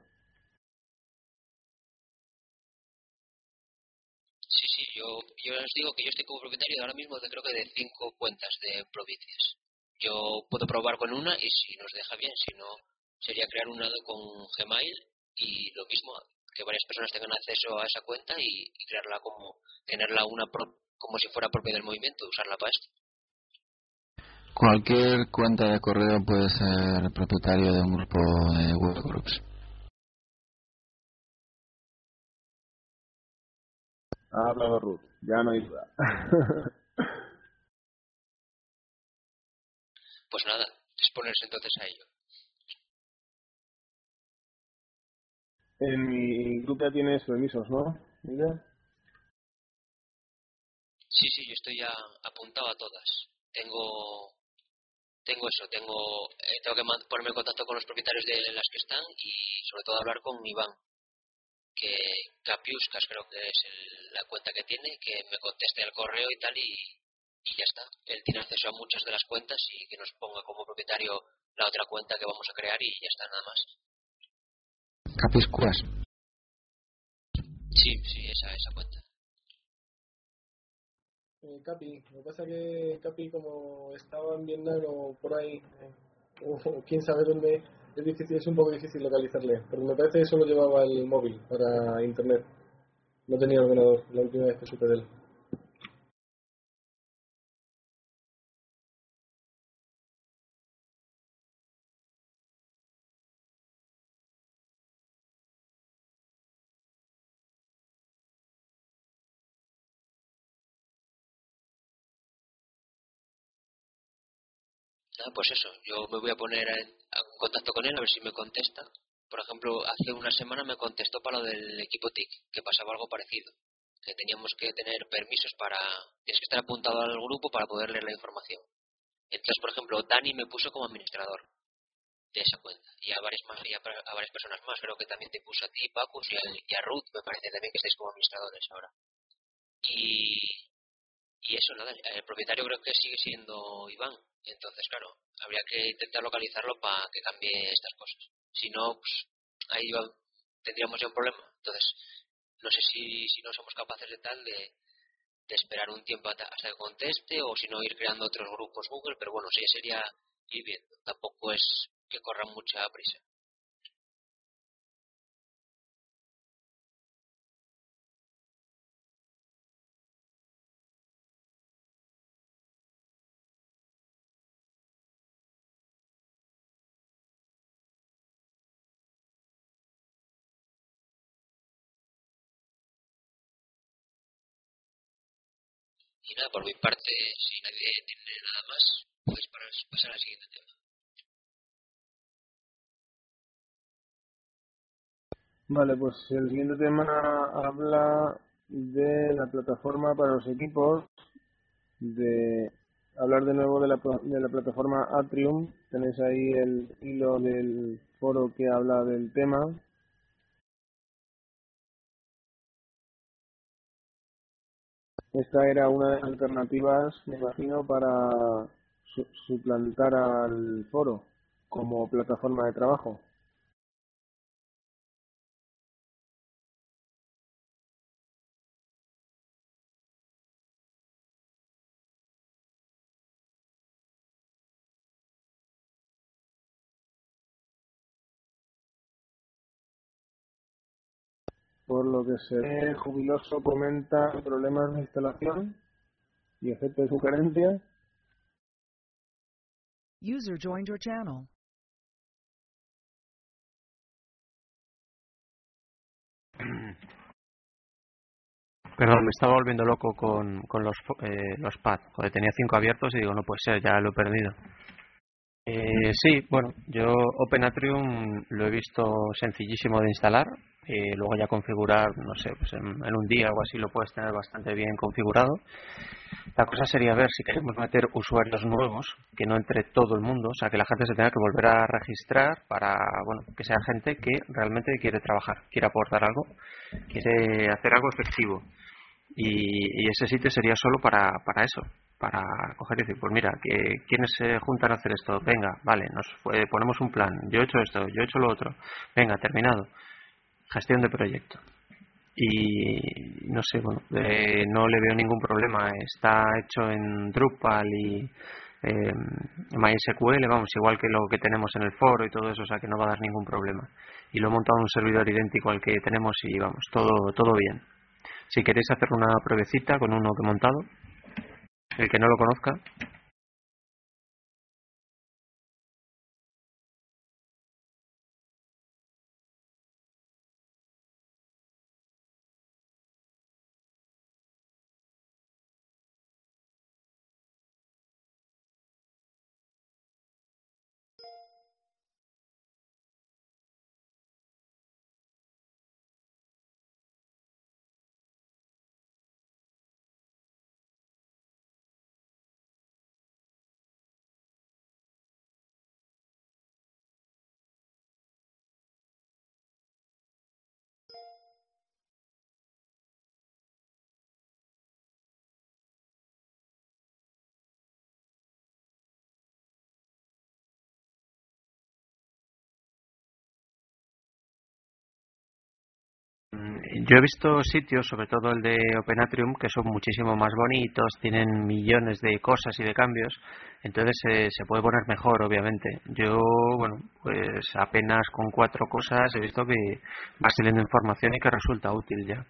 Sí, sí, yo, yo les digo que yo estoy como propietario ahora mismo de creo que de cinco cuentas de provincias yo puedo probar con una y si nos deja bien, si no, sería crear una con Gmail y lo mismo, que varias personas tengan acceso a esa cuenta y, crearla como, tenerla una como si fuera propia del movimiento, usarla para esto. Cualquier cuenta de correo puede ser propietario de un grupo de webgroups. Ha hablado Ruth, ya no hay duda. Pues nada, disponerse entonces a ello. En mi grupo ya tienes permisos, ¿no? Sí, sí, yo estoy ya apuntado a todas. Tengo tengo eso, tengo eh, tengo que ponerme en contacto con los propietarios de las que están y sobre todo hablar con Iván, que Capiuscas creo que es la cuenta que tiene, que me conteste el correo y tal y, y ya está. Él tiene acceso a muchas de las cuentas y que nos ponga como propietario la otra cuenta que vamos a crear y ya está, nada más. Capiscuas. Sí, sí, esa, esa cuenta. Eh, Capi, lo que pasa que Capi como estaba en Vietnam o por ahí, eh, o, quién sabe dónde, es difícil, es un poco difícil localizarle, pero me parece que solo llevaba el móvil para internet, no tenía ordenador la última vez que supe de él. Nada, pues eso, yo me voy a poner en, contacto con él a ver si me contesta. Por ejemplo, hace una semana me contestó para lo del equipo TIC, que pasaba algo parecido. Que teníamos que tener permisos para. Tienes que estar apuntado al grupo para poder leer la información. Entonces, por ejemplo, Dani me puso como administrador de esa cuenta. Y a varias, más, y a, a varias personas más. Creo que también te puso a ti, Pacus, y a Ruth, me parece también que estáis como administradores ahora. Y, y eso, nada, el propietario creo que sigue siendo Iván. Entonces, claro, habría que intentar localizarlo para que cambie estas cosas. Si no, pues ahí va, tendríamos ya un problema. Entonces, no sé si, si no somos capaces de tal de, de esperar un tiempo hasta, que conteste o si no ir creando otros grupos Google, pero bueno, sí sería ir viendo. Tampoco es que corra mucha prisa. Por mi parte, si nadie tiene nada más, pues para pasar al siguiente tema. Vale, pues el siguiente tema habla de la plataforma para los equipos, de hablar de nuevo de la, de la plataforma Atrium. Tenéis ahí el hilo del foro que habla del tema. Esta era una de las alternativas, me imagino, para su suplantar al foro como plataforma de trabajo. Lo que se ve, Jubiloso comenta problemas de instalación y efecto de sugerencia. User joined your channel. Perdón, me estaba volviendo loco con, con los, eh, los pads. Joder, tenía cinco abiertos y digo, no puede ser, ya lo he perdido. Eh, sí, bueno, yo OpenAtrium lo he visto sencillísimo de instalar. Eh, luego ya configurar, no sé, pues en, un día o así lo puedes tener bastante bien configurado. La cosa sería ver si queremos meter usuarios nuevos, que no entre todo el mundo, o sea, que la gente se tenga que volver a registrar para, bueno, que sea gente que realmente quiere trabajar, quiere aportar algo, quiere hacer algo efectivo. Y, y ese sitio sería solo para, para eso, para coger y decir, pues mira, que quienes se juntan a hacer esto, venga, vale, nos eh, ponemos un plan, yo he hecho esto, yo he hecho lo otro, venga, terminado gestión de proyecto. Y no sé, bueno, eh, no le veo ningún problema. Está hecho en Drupal y eh, MySQL, vamos, igual que lo que tenemos en el foro y todo eso, o sea que no va a dar ningún problema. Y lo he montado en un servidor idéntico al que tenemos y vamos, todo, todo bien. Si queréis hacer una pruebecita con uno que he montado, el que no lo conozca, Yo he visto sitios, sobre todo el de OpenAtrium, que son muchísimo más bonitos, tienen millones de cosas y de cambios, entonces eh, se puede poner mejor, obviamente. Yo, bueno, pues apenas con cuatro cosas he visto que va saliendo información y que resulta útil ya.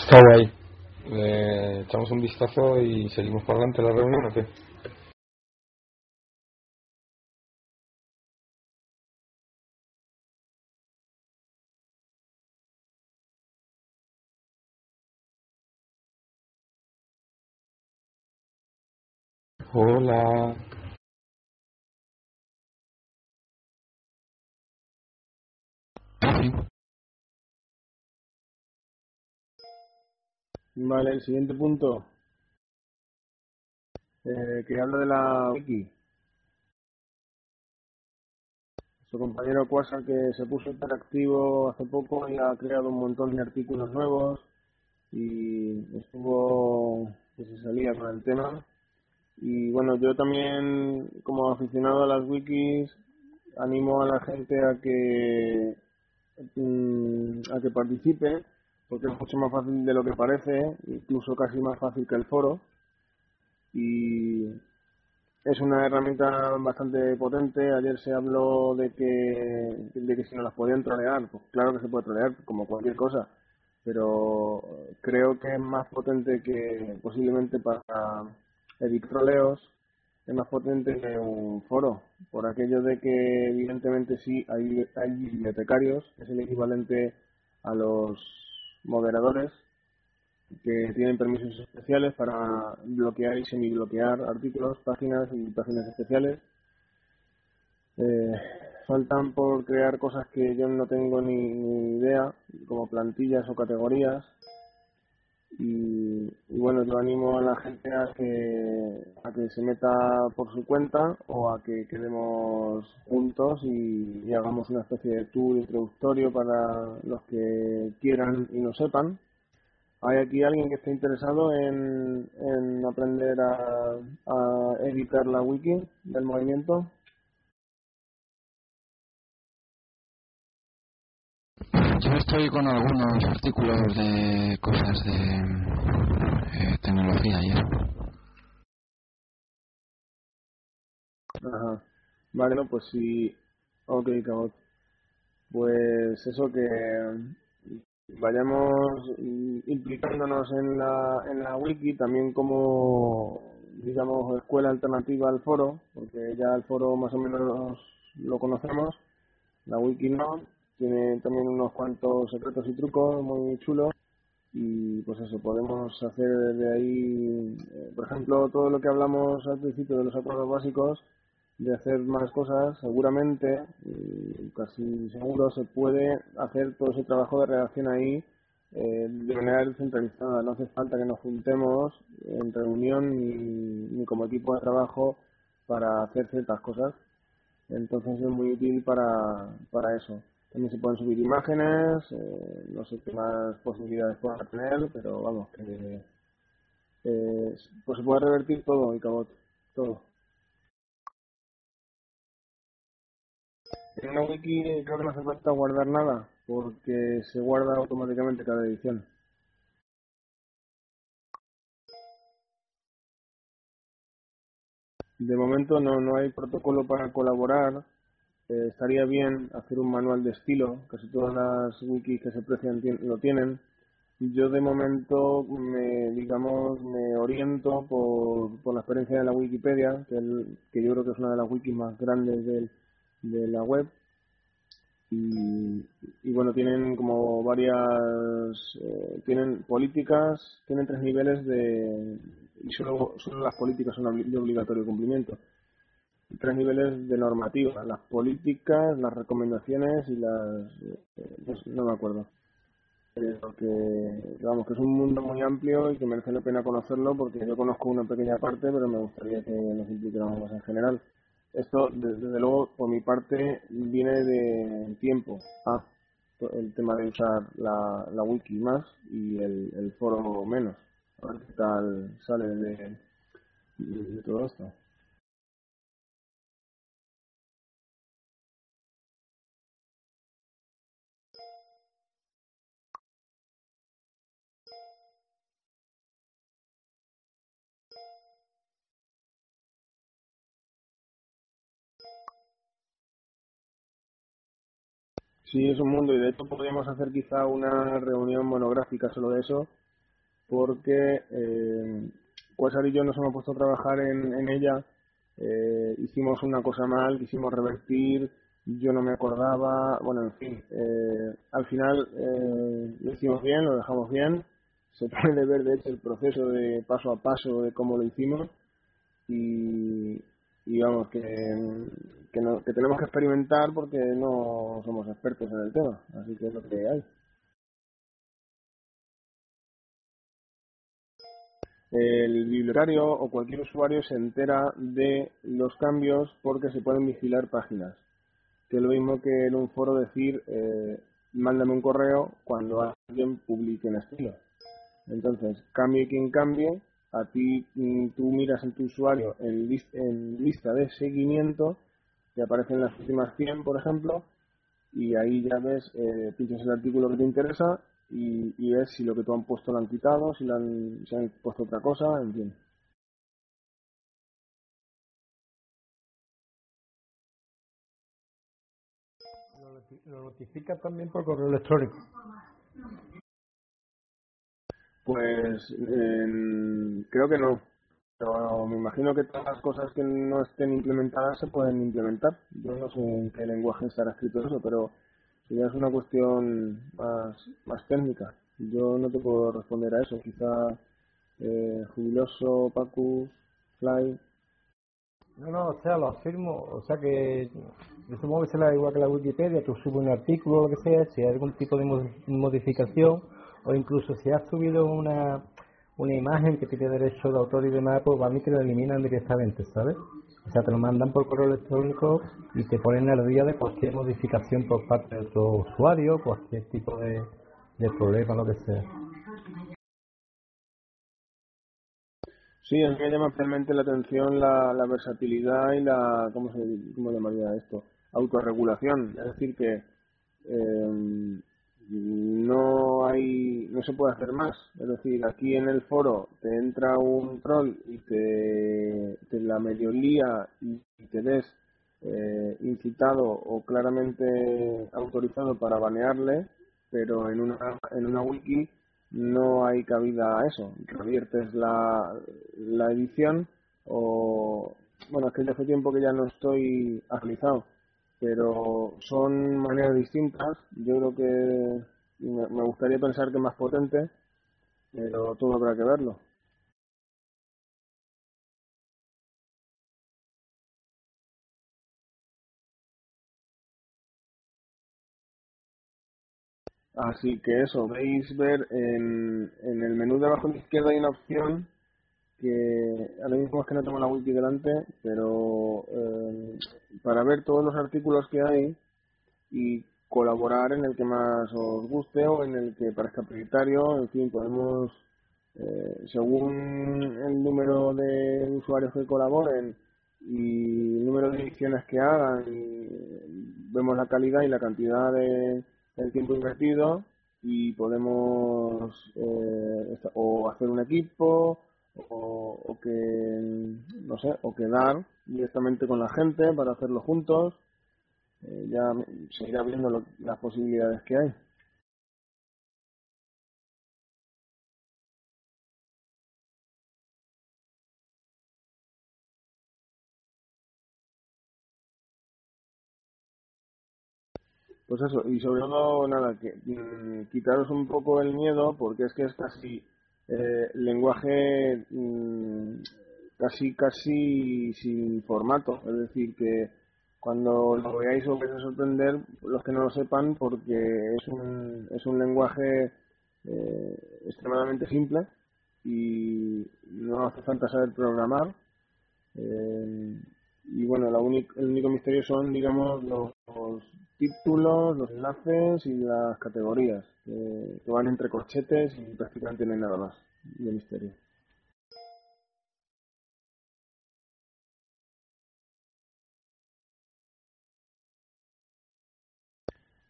Está guay. Le echamos un vistazo y seguimos para adelante la reunión, ¿o qué? Hola. Vale, el siguiente punto. Eh, que habla de la wiki. Su compañero Quasar que se puso interactivo hace poco y ha creado un montón de artículos nuevos y estuvo que se salía con el tema. Y bueno, yo también como aficionado a las wikis animo a la gente a que mm, a que participe porque es mucho más fácil de lo que parece, incluso casi más fácil que el foro. Y es una herramienta bastante potente. Ayer se habló de que, de que si no las podían trolear, pues claro que se puede trolear, como cualquier cosa. Pero creo que es más potente que posiblemente para editar troleos, es más potente que un foro. Por aquello de que evidentemente sí hay, hay bibliotecarios, es el equivalente a los moderadores que tienen permisos especiales para bloquear y semibloquear artículos, páginas y páginas especiales. Eh, faltan por crear cosas que yo no tengo ni, ni idea, como plantillas o categorías. Y, y, bueno, yo animo a la gente a que, a que se meta por su cuenta o a que quedemos juntos y, y hagamos una especie de tour introductorio para los que quieran y no sepan. ¿Hay aquí alguien que esté interesado en, en aprender a, a editar la wiki del movimiento? Yo estoy con algunos artículos de cosas de eh, tecnología y eso. Ajá. Vale, no, pues sí. Ok, cabot. Pues eso que vayamos implicándonos en la, en la wiki también como, digamos, escuela alternativa al foro, porque ya el foro más o menos lo conocemos, la wiki no, tiene también unos cuantos secretos y trucos muy chulos y pues eso, podemos hacer de ahí, eh, por ejemplo, todo lo que hablamos al principio de los acuerdos básicos, de hacer más cosas, seguramente, y casi seguro se puede hacer todo ese trabajo de redacción ahí eh, de manera descentralizada. No hace falta que nos juntemos en reunión ni, ni como equipo de trabajo para hacer ciertas cosas. Entonces es muy útil para, para eso. También se pueden subir imágenes, eh, no sé qué más posibilidades puedan tener, pero vamos, que eh, pues se puede revertir todo, y cabot, todo. En una wiki creo que no hace falta guardar nada, porque se guarda automáticamente cada edición. De momento no, no hay protocolo para colaborar, eh, estaría bien hacer un manual de estilo, casi todas las wikis que se precian lo tienen. Yo de momento me, digamos, me oriento por, por la experiencia de la Wikipedia, que, el, que yo creo que es una de las wikis más grandes del, de la web. Y, y bueno, tienen como varias, eh, tienen políticas, tienen tres niveles de, y solo, solo las políticas son de obligatorio cumplimiento tres niveles de normativa, las políticas, las recomendaciones y las... Eh, no me acuerdo. Pero que, vamos, que es un mundo muy amplio y que merece la pena conocerlo porque yo conozco una pequeña parte, pero me gustaría que nos impliquáramos más en general. Esto, desde luego, por mi parte, viene de tiempo. Ah, el tema de usar la, la wiki más y el, el foro menos. A ver qué tal sale de, de todo esto. Sí, es un mundo y de hecho podríamos hacer quizá una reunión monográfica solo de eso porque eh, y yo nos hemos puesto a trabajar en, en ella, eh, hicimos una cosa mal, quisimos revertir, yo no me acordaba, bueno, en fin, eh, al final eh, lo hicimos bien, lo dejamos bien, se puede ver de hecho el proceso de paso a paso de cómo lo hicimos y, y vamos, que, que, no, que tenemos que experimentar porque no somos expertos en el tema, así que es lo que hay. el bibliotecario o cualquier usuario se entera de los cambios porque se pueden vigilar páginas. Que es lo mismo que en un foro decir, eh, mándame un correo cuando alguien publique en estilo. Entonces, cambie quien cambie, a ti mm, tú miras en tu usuario en, en lista de seguimiento, te aparecen las últimas 100, por ejemplo, y ahí ya ves, eh, pinchas el artículo que te interesa y, y ves si lo que tú han puesto lo han quitado, si, lo han, si han puesto otra cosa, en fin. ¿Lo notifica también por correo electrónico? Pues eh, creo que no. Pero me imagino que todas las cosas que no estén implementadas se pueden implementar. Yo no sé en qué lenguaje estará escrito eso, pero ya es una cuestión más, más técnica. Yo no te puedo responder a eso. Quizá eh, Jubiloso, Pacus, Fly. No, no, o sea, lo afirmo. O sea que yo supongo que será igual que la Wikipedia. Tú subes un artículo o lo que sea, si hay algún tipo de modificación o incluso si has subido una, una imagen que tiene derecho de autor y demás, pues a mí te lo eliminan directamente, ¿sabes? O sea, te lo mandan por correo electrónico y te ponen al día de cualquier modificación por parte de tu usuario, cualquier tipo de, de problema, lo que sea. Sí, a mí me llama realmente la atención la, la versatilidad y la, ¿cómo se cómo llamaría esto? Autorregulación. Es decir, que eh, no hay no se puede hacer más. Es decir aquí en el foro te entra un troll y te, te la medio lía y, te ves eh, incitado o claramente autorizado para banearle pero en una en una wiki no hay cabida a eso. Reviertes la, la edición o bueno es que ya hace tiempo que ya no estoy actualizado pero son maneras distintas. Yo creo que me gustaría pensar que más potente, pero todo habrá que verlo. Así que eso, veis ver en, en el menú de abajo a la izquierda hay una opción que ahora mismo es que no tengo la wiki delante, pero eh, para ver todos los artículos que hay y colaborar en el que más os guste o en el que parezca prioritario, en fin, podemos, eh, según el número de usuarios que colaboren y el número de ediciones que hagan, y vemos la calidad y la cantidad de, del tiempo invertido y podemos eh, o hacer un equipo o, que no sé o quedar directamente con la gente para hacerlo juntos eh, ya se irá viendo las posibilidades que hay. Pues eso y sobre todo nada que quitaros un poco el miedo porque es que es casi eh, lenguaje mm, casi casi sin formato. Es decir que cuando lo veáis os vais a sorprender los que no lo sepan porque es un, es un lenguaje eh, extremadamente simple y no hace falta saber programar. Eh, y bueno el único misterio son digamos los, títulos los enlaces y las categorías que, van entre corchetes y prácticamente no hay nada más de misterio.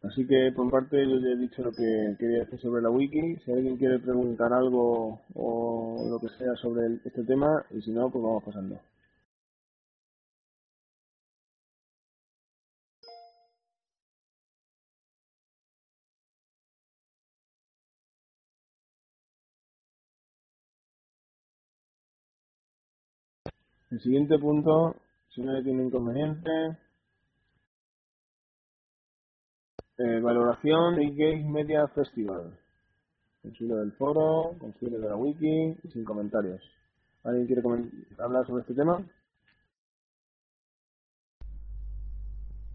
Así que por parte yo ya he dicho lo que quería decir sobre la wiki. Si alguien quiere preguntar algo o lo que sea sobre este tema, y si no, pues vamos pasando. El siguiente punto, si nadie tiene inconveniente, eh, valoración de Gate Media Festival. Consulta del foro, consulta de la wiki y sin comentarios. ¿Alguien quiere hablar sobre este tema?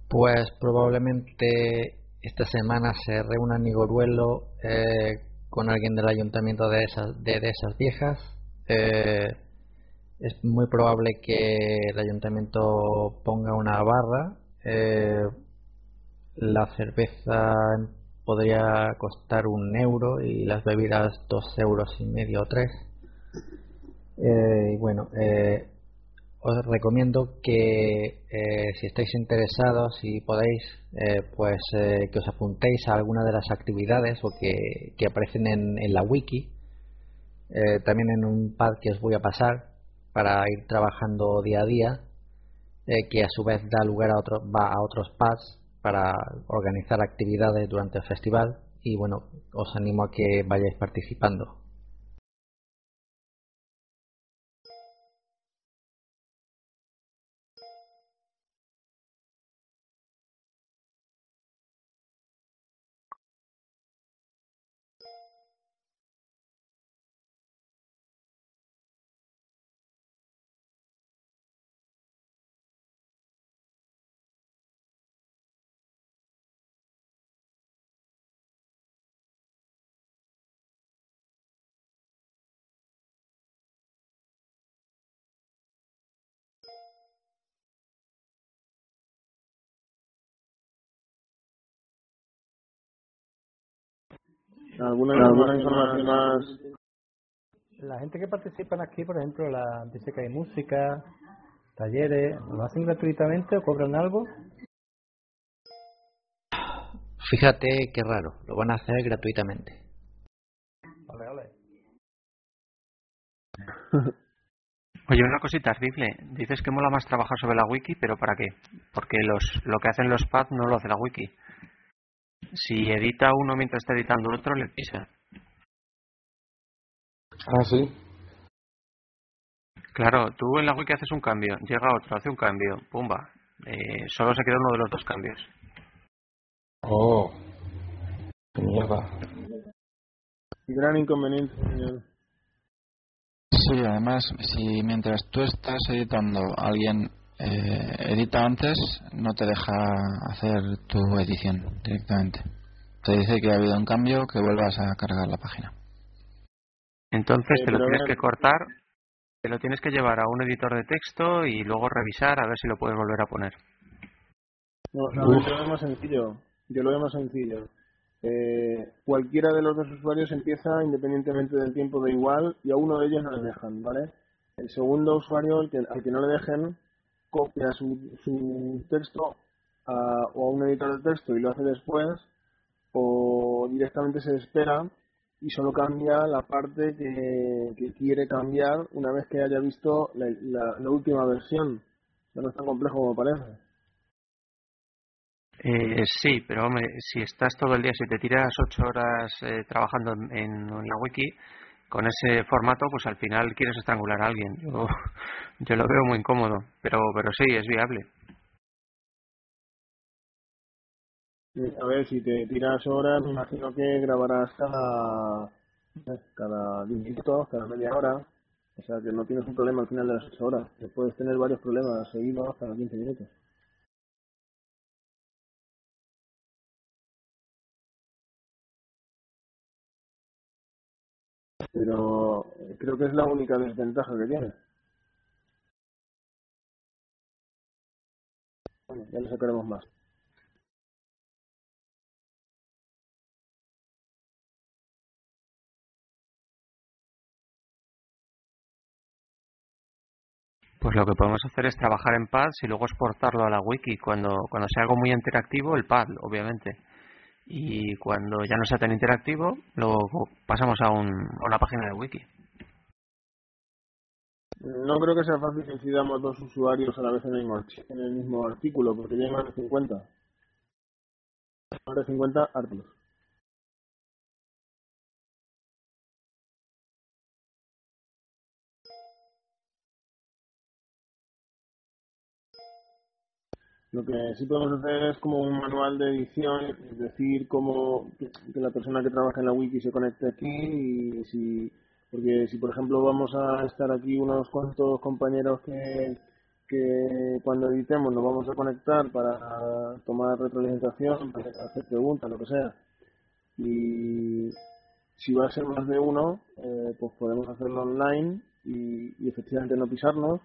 Pues probablemente esta semana se reúna Nigoruelo eh, con alguien del ayuntamiento de esas, de, esas viejas. Eh, es muy probable que el ayuntamiento ponga una barra. Eh, la cerveza podría costar un euro y las bebidas dos euros y medio o tres. y bueno, os recomiendo que eh, si estáis interesados y podéis, eh, pues eh, que os apuntéis a alguna de las actividades o que, que aparecen en, en, la wiki, también en un pad que os voy a pasar para ir trabajando día a día, que a su vez da lugar a otro, va a otros pads para organizar actividades durante el festival y bueno, os animo a que vayáis participando. ¿Alguna, información más? La gente que participa aquí, por ejemplo, la, dice que hay música, talleres, ¿lo hacen gratuitamente o cobran algo? Fíjate qué raro, lo van a hacer gratuitamente. Vale, vale. Oye, una cosita, Rifle. Dices que mola más trabajar sobre la wiki, pero ¿para qué? Porque los, lo que hacen los pads no lo hace la wiki. Si edita uno mientras está editando otro, le pisa. Ah, sí. Claro, tú en la wiki haces un cambio, llega otro, hace un cambio, pumba. Eh, solo se queda uno de los dos cambios. Oh, mierda. Gran inconveniente, señor. Sí, además, si mientras tú estás editando alguien eh, edita antes, no te deja hacer tu edición directamente. Te dice que ha habido un cambio, que vuelvas a cargar la página. Entonces te lo tienes que cortar, te lo tienes que llevar a un editor de texto y luego revisar a ver si lo puedes volver a poner. No, no yo lo veo más sencillo. Yo lo veo más sencillo. Eh, cualquiera de los dos usuarios empieza independientemente del tiempo de igual y a uno de ellos no le dejan, ¿vale? El segundo usuario, al que, al que no le dejen, copia su, texto a, o a un editor de texto y lo hace después, o directamente se espera y solo cambia la parte que, quiere cambiar una vez que haya visto la, la, última versión. no es tan complejo como parece. Eh, sí, pero hombre, si estás todo el día, si te tiras ocho horas eh, trabajando en, en, la wiki, con ese formato, pues al final quieres estrangular a alguien. Yo, yo lo veo muy incómodo, pero, pero sí, es viable. A ver, si te tiras horas, me imagino que grabarás cada, cada 10 minutos, cada media hora. O sea que no tienes un problema al final de las 8 horas. puedes tener varios problemas seguidos cada 15 minutos. Pero creo que es la única desventaja que tiene. Bueno, ya le sacaremos más. Pues lo que podemos hacer es trabajar en pad y luego exportarlo a la wiki cuando, cuando sea algo muy interactivo, el pad, obviamente y cuando ya no sea tan interactivo, luego pasamos a, un, a una página de wiki. No creo que sea fácil que incidamos dos usuarios a la vez en el mismo, en el mismo artículo, porque tiene más de 50. Más de 50 artículos. Lo que sí podemos hacer es como un manual de edición, es decir, cómo que, la persona que trabaja en la wiki se conecte aquí y si, porque si por ejemplo vamos a estar aquí unos cuantos compañeros que, que cuando editemos nos vamos a conectar para tomar retroalimentación, para hacer preguntas, lo que sea. Y si va a ser más de uno, eh, pues podemos hacerlo online y, y efectivamente no pisarnos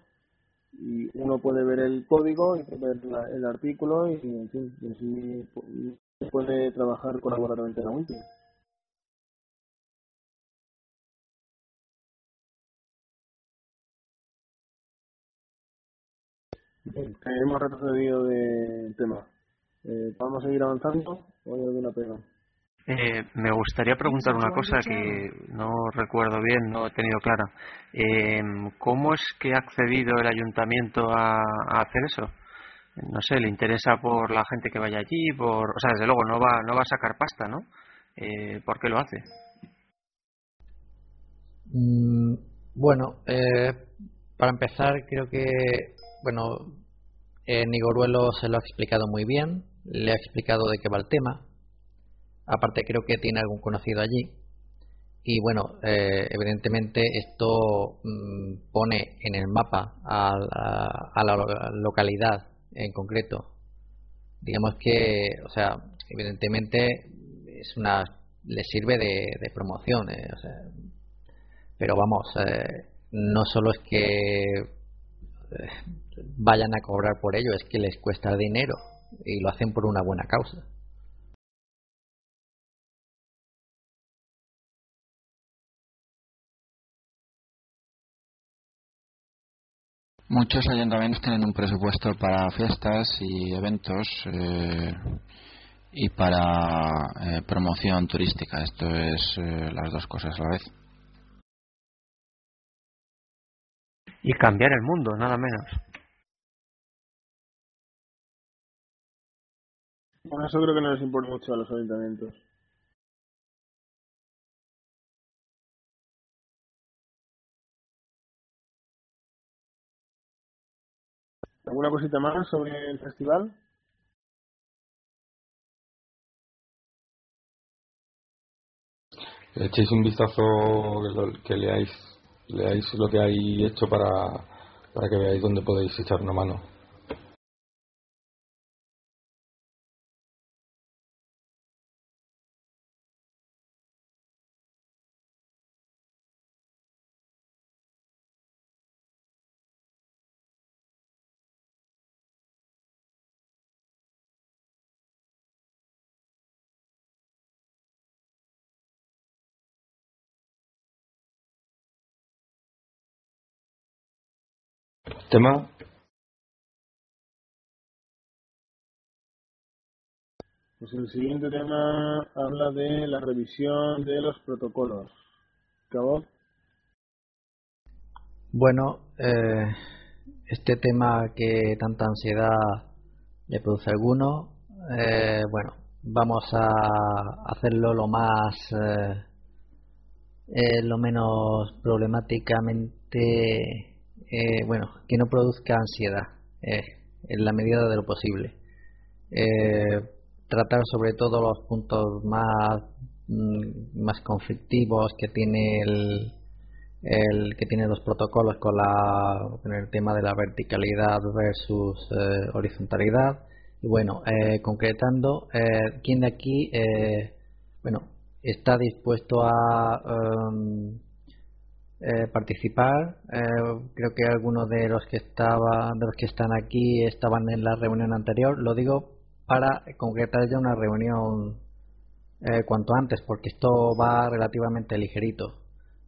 y uno puede ver el código y ver la- el artículo y, en fin, y así puede trabajar colaborativamente en la wiki. Bien, eh, hemos retrocedido de tema. Eh, ¿Vamos a seguir avanzando o hay alguna pega? Eh, me gustaría preguntar una cosa que no recuerdo bien, no he tenido clara. Eh, ¿Cómo es que ha accedido el ayuntamiento a, a hacer eso? No sé, le interesa por la gente que vaya allí, por, o sea, desde luego no va, no va a sacar pasta, ¿no? Eh, ¿Por qué lo hace? Mm, bueno, eh, para empezar, creo que, bueno, eh, Nigoruelo se lo ha explicado muy bien, le ha explicado de qué va el tema. Aparte, creo que tiene algún conocido allí. Y bueno, eh, evidentemente esto mm, pone en el mapa a, a la lo- localidad en concreto. Digamos que, o sea, evidentemente es una le sirve de, de promoción, eh, pero vamos, eh, no solo es que eh, vayan a cobrar por ello, es que les cuesta dinero y lo hacen por una buena causa. Muchos ayuntamientos tienen un presupuesto para fiestas y eventos eh, y para eh, promoción turística. Esto es eh, las dos cosas a la vez. Y cambiar el mundo, nada menos. Bueno, eso creo que no les importa mucho a los ayuntamientos. ¿Alguna cosita más sobre el festival? echéis un vistazo, que, leáis, leáis lo que hay hecho para, para que veáis dónde podéis echar una mano. Tema, Pues el siguiente tema habla de la revisión de los protocolos. ¿Acabó? Bueno, eh, este tema que tanta ansiedad le produce a alguno, eh, bueno, vamos a hacerlo lo más, eh, eh, lo menos problemáticamente, eh, bueno, que no produzca ansiedad, eh, en la medida de lo posible. Eh, tratar sobre todo los puntos más, mm, más conflictivos que tiene el, el que tiene los protocolos con, la, con el tema de la verticalidad versus eh, horizontalidad. Y bueno, eh, concretando, eh, ¿quién de aquí bueno, está dispuesto a em, eh, participar? Eh, creo que algunos de los que estaban, de los que están aquí estaban en la reunión anterior. Lo digo para concretar ya una reunión eh, cuanto antes, porque esto va relativamente ligerito.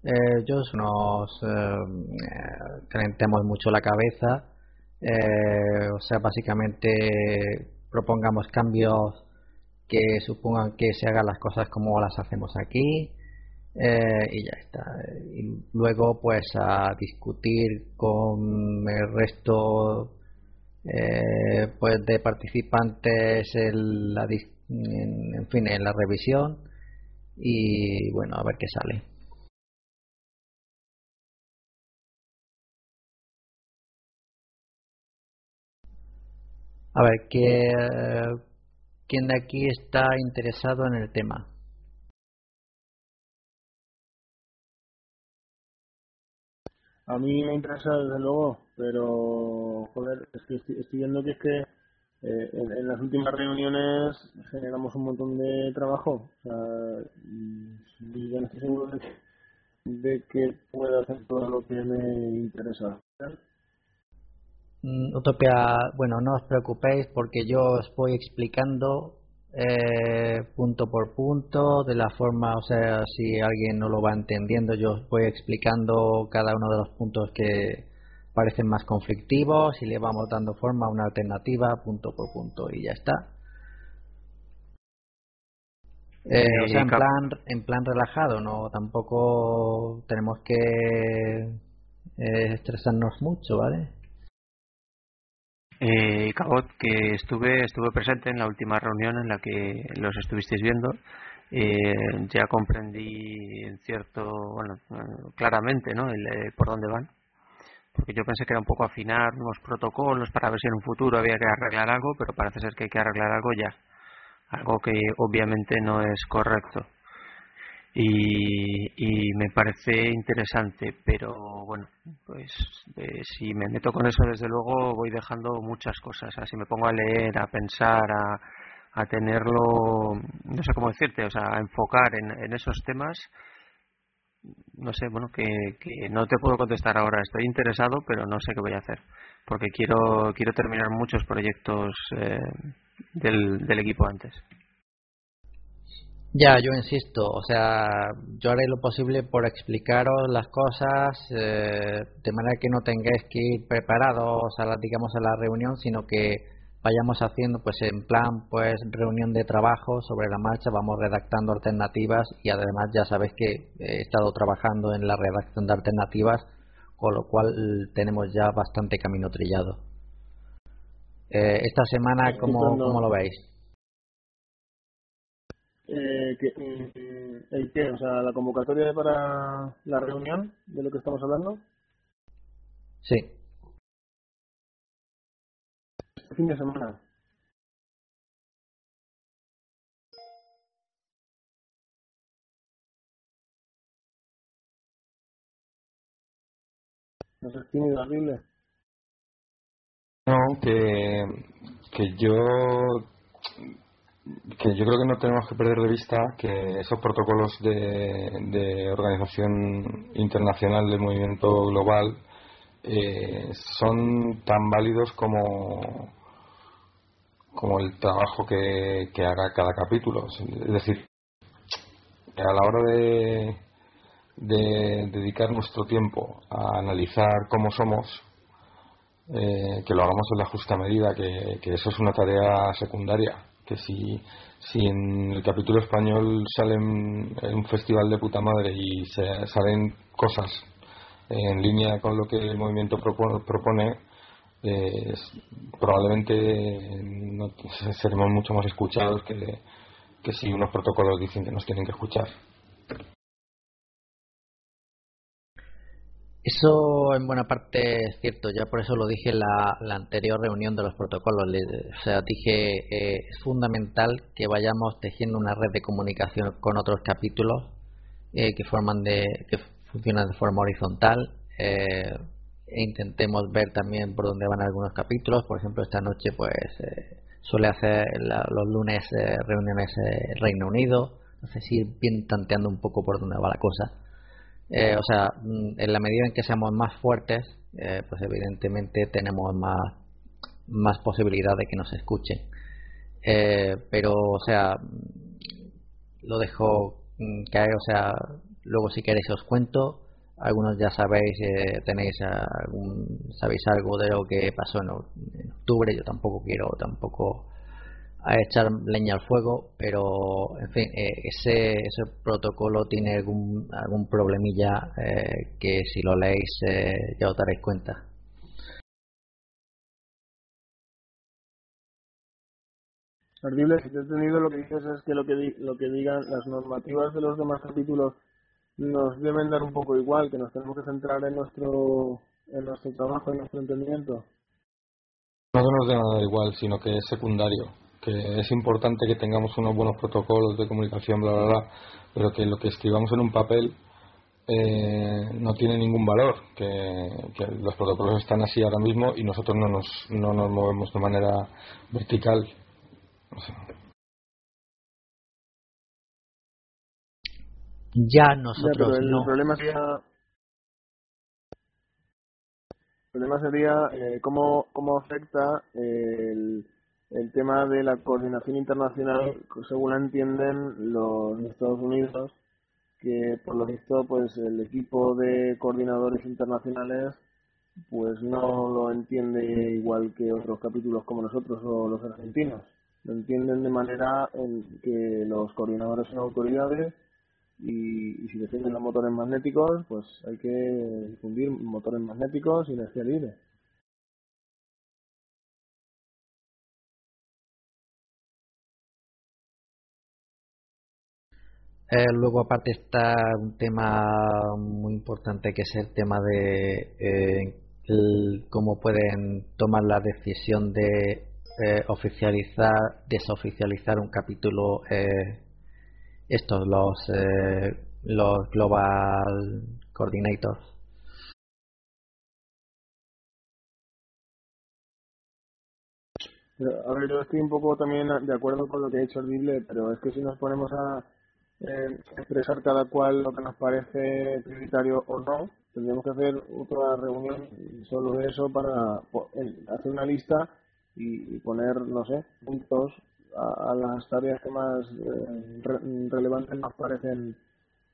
Eh, ellos nos eh, eh, calentemos mucho la cabeza, o sea, básicamente propongamos cambios que supongan que se hagan las cosas como las hacemos aquí eh, y ya está. Y luego, pues a discutir con el resto eh, pues de participantes en la en, en fin en la revisión y bueno a ver qué sale A ver, ¿qué, ¿quién de aquí está interesado en el tema? A mí me interesa desde luego, pero joder, es que estoy, estoy viendo que es que eh, en, las últimas reuniones generamos un montón de trabajo. O sea, y yo no estoy seguro de que, de que pueda hacer todo lo que me interesa. Mm, Utopia, bueno, no os preocupéis porque yo os voy explicando eh, punto por punto, de la forma, o sea, si alguien no lo va entendiendo, yo voy explicando cada uno de los puntos que parecen más conflictivos y le vamos dando forma a una alternativa punto por punto y ya está. Eh, o sea, en plan, en plan relajado, no tampoco tenemos que eh, estresarnos mucho, ¿vale? Eh, Cabot, que estuve estuve presente en la última reunión en la que los estuvisteis viendo, eh, ya comprendí en cierto, bueno, claramente, ¿no? El, eh, por dónde van. Porque yo pensé que era un poco afinar unos protocolos para ver si en un futuro había que arreglar algo, pero parece ser que hay que arreglar algo ya. Algo que obviamente no es correcto y, y me parece interesante, pero bueno, pues eh, si me meto con eso, desde luego voy dejando muchas cosas. Así me pongo a leer, a pensar, a, a tenerlo, no sé cómo decirte, o sea, a enfocar en, en esos temas. No sé, bueno, que, que no te puedo contestar ahora. Estoy interesado, pero no sé qué voy a hacer, porque quiero quiero terminar muchos proyectos eh, del equipo antes. Ya, yo insisto, o sea, yo haré lo posible por explicaros las cosas eh, de manera que no tengáis que ir preparados a la, digamos, a la reunión, sino que vayamos haciendo, pues en plan, pues reunión de trabajo sobre la marcha, vamos redactando alternativas y además ya sabéis que he estado trabajando en la redacción de alternativas, con lo cual tenemos ya bastante camino trillado. Eh, esta semana, ¿cómo, ¿cómo lo veis? Eh, que, eh, ¿El qué? O sea, la convocatoria para la reunión de lo que estamos hablando. Sí. Este fin de semana. No sé, tímido, horrible. No, que, que yo que yo creo que no tenemos que perder de vista que esos protocolos de, organización internacional del movimiento global eh, son tan válidos como como el trabajo que, haga cada capítulo. Es decir a la hora de, de dedicar nuestro tiempo a analizar cómo somos eh, que lo hagamos en la justa medida que eso es una tarea secundaria que si, si en el capítulo español salen en un festival de puta madre y se, salen cosas en línea con lo que el movimiento propone, probablemente no, seremos mucho más escuchados que, que si unos protocolos dicen que nos tienen que escuchar. Eso en buena parte es cierto, ya por eso lo dije en la, la anterior reunión de los protocolos. O sea, dije, eh, es fundamental que vayamos tejiendo una red de comunicación con otros capítulos eh, que forman de, que funcionan de forma horizontal. Eh, e intentemos ver también por dónde van algunos capítulos. Por ejemplo, esta noche pues suele hacer la, los lunes reuniones Reino Unido. Si ir bien tanteando un poco por dónde va la cosa. Eh, o sea, mm, en la medida en que seamos más fuertes, eh, pues evidentemente tenemos más, más posibilidad de que nos escuchen. Eh, pero, o sea, mm, lo dejo mm, caer, o sea, luego si queréis os cuento. Algunos ya sabéis, tenéis algún, sabéis algo de lo que pasó en octubre. Yo tampoco quiero tampoco a echar leña al fuego, pero en fin, eh, ese, ese protocolo tiene algún, algún problemilla eh, que si lo leéis eh, ya os daréis cuenta. Horrible, si te he entendido lo que dices es que lo que, di- lo que digan las normativas de los demás capítulos nos deben dar un poco igual, que nos tenemos que centrar en nuestro, en nuestro trabajo, en nuestro entendimiento. No, que nos dé nada igual, sino que es secundario. Que es importante que tengamos unos buenos protocolos de comunicación, bla, bla, bla, pero que lo que escribamos en un papel eh, no tiene ningún valor, que, que, los protocolos están así ahora mismo y nosotros no nos, no nos movemos de manera vertical. O sea, ya nosotros Ya, pero el no. problema sería el problema sería eh, cómo, cómo afecta el, el tema de la coordinación internacional según entienden los Estados Unidos que por lo visto pues el equipo de coordinadores internacionales pues no lo entiende igual que otros capítulos como nosotros o los argentinos lo entienden de manera en que los coordinadores son autoridades y, y si defienden los motores magnéticos, pues hay que difundir motores magnéticos y energía libre. Eh, luego aparte está un tema muy importante que es el tema de eh, cómo pueden tomar la decisión de eh, oficializar, desoficializar un capítulo eh, estos los eh, los global coordinators. A ver, yo estoy un poco también de acuerdo con lo que ha dicho Ardible, pero es que si nos ponemos a eh, expresar cada cual lo que nos parece prioritario o no, tendríamos que hacer otra reunión solo de eso para el- hacer una lista y, poner, no sé, puntos a, las tareas que más eh, re- relevantes nos parecen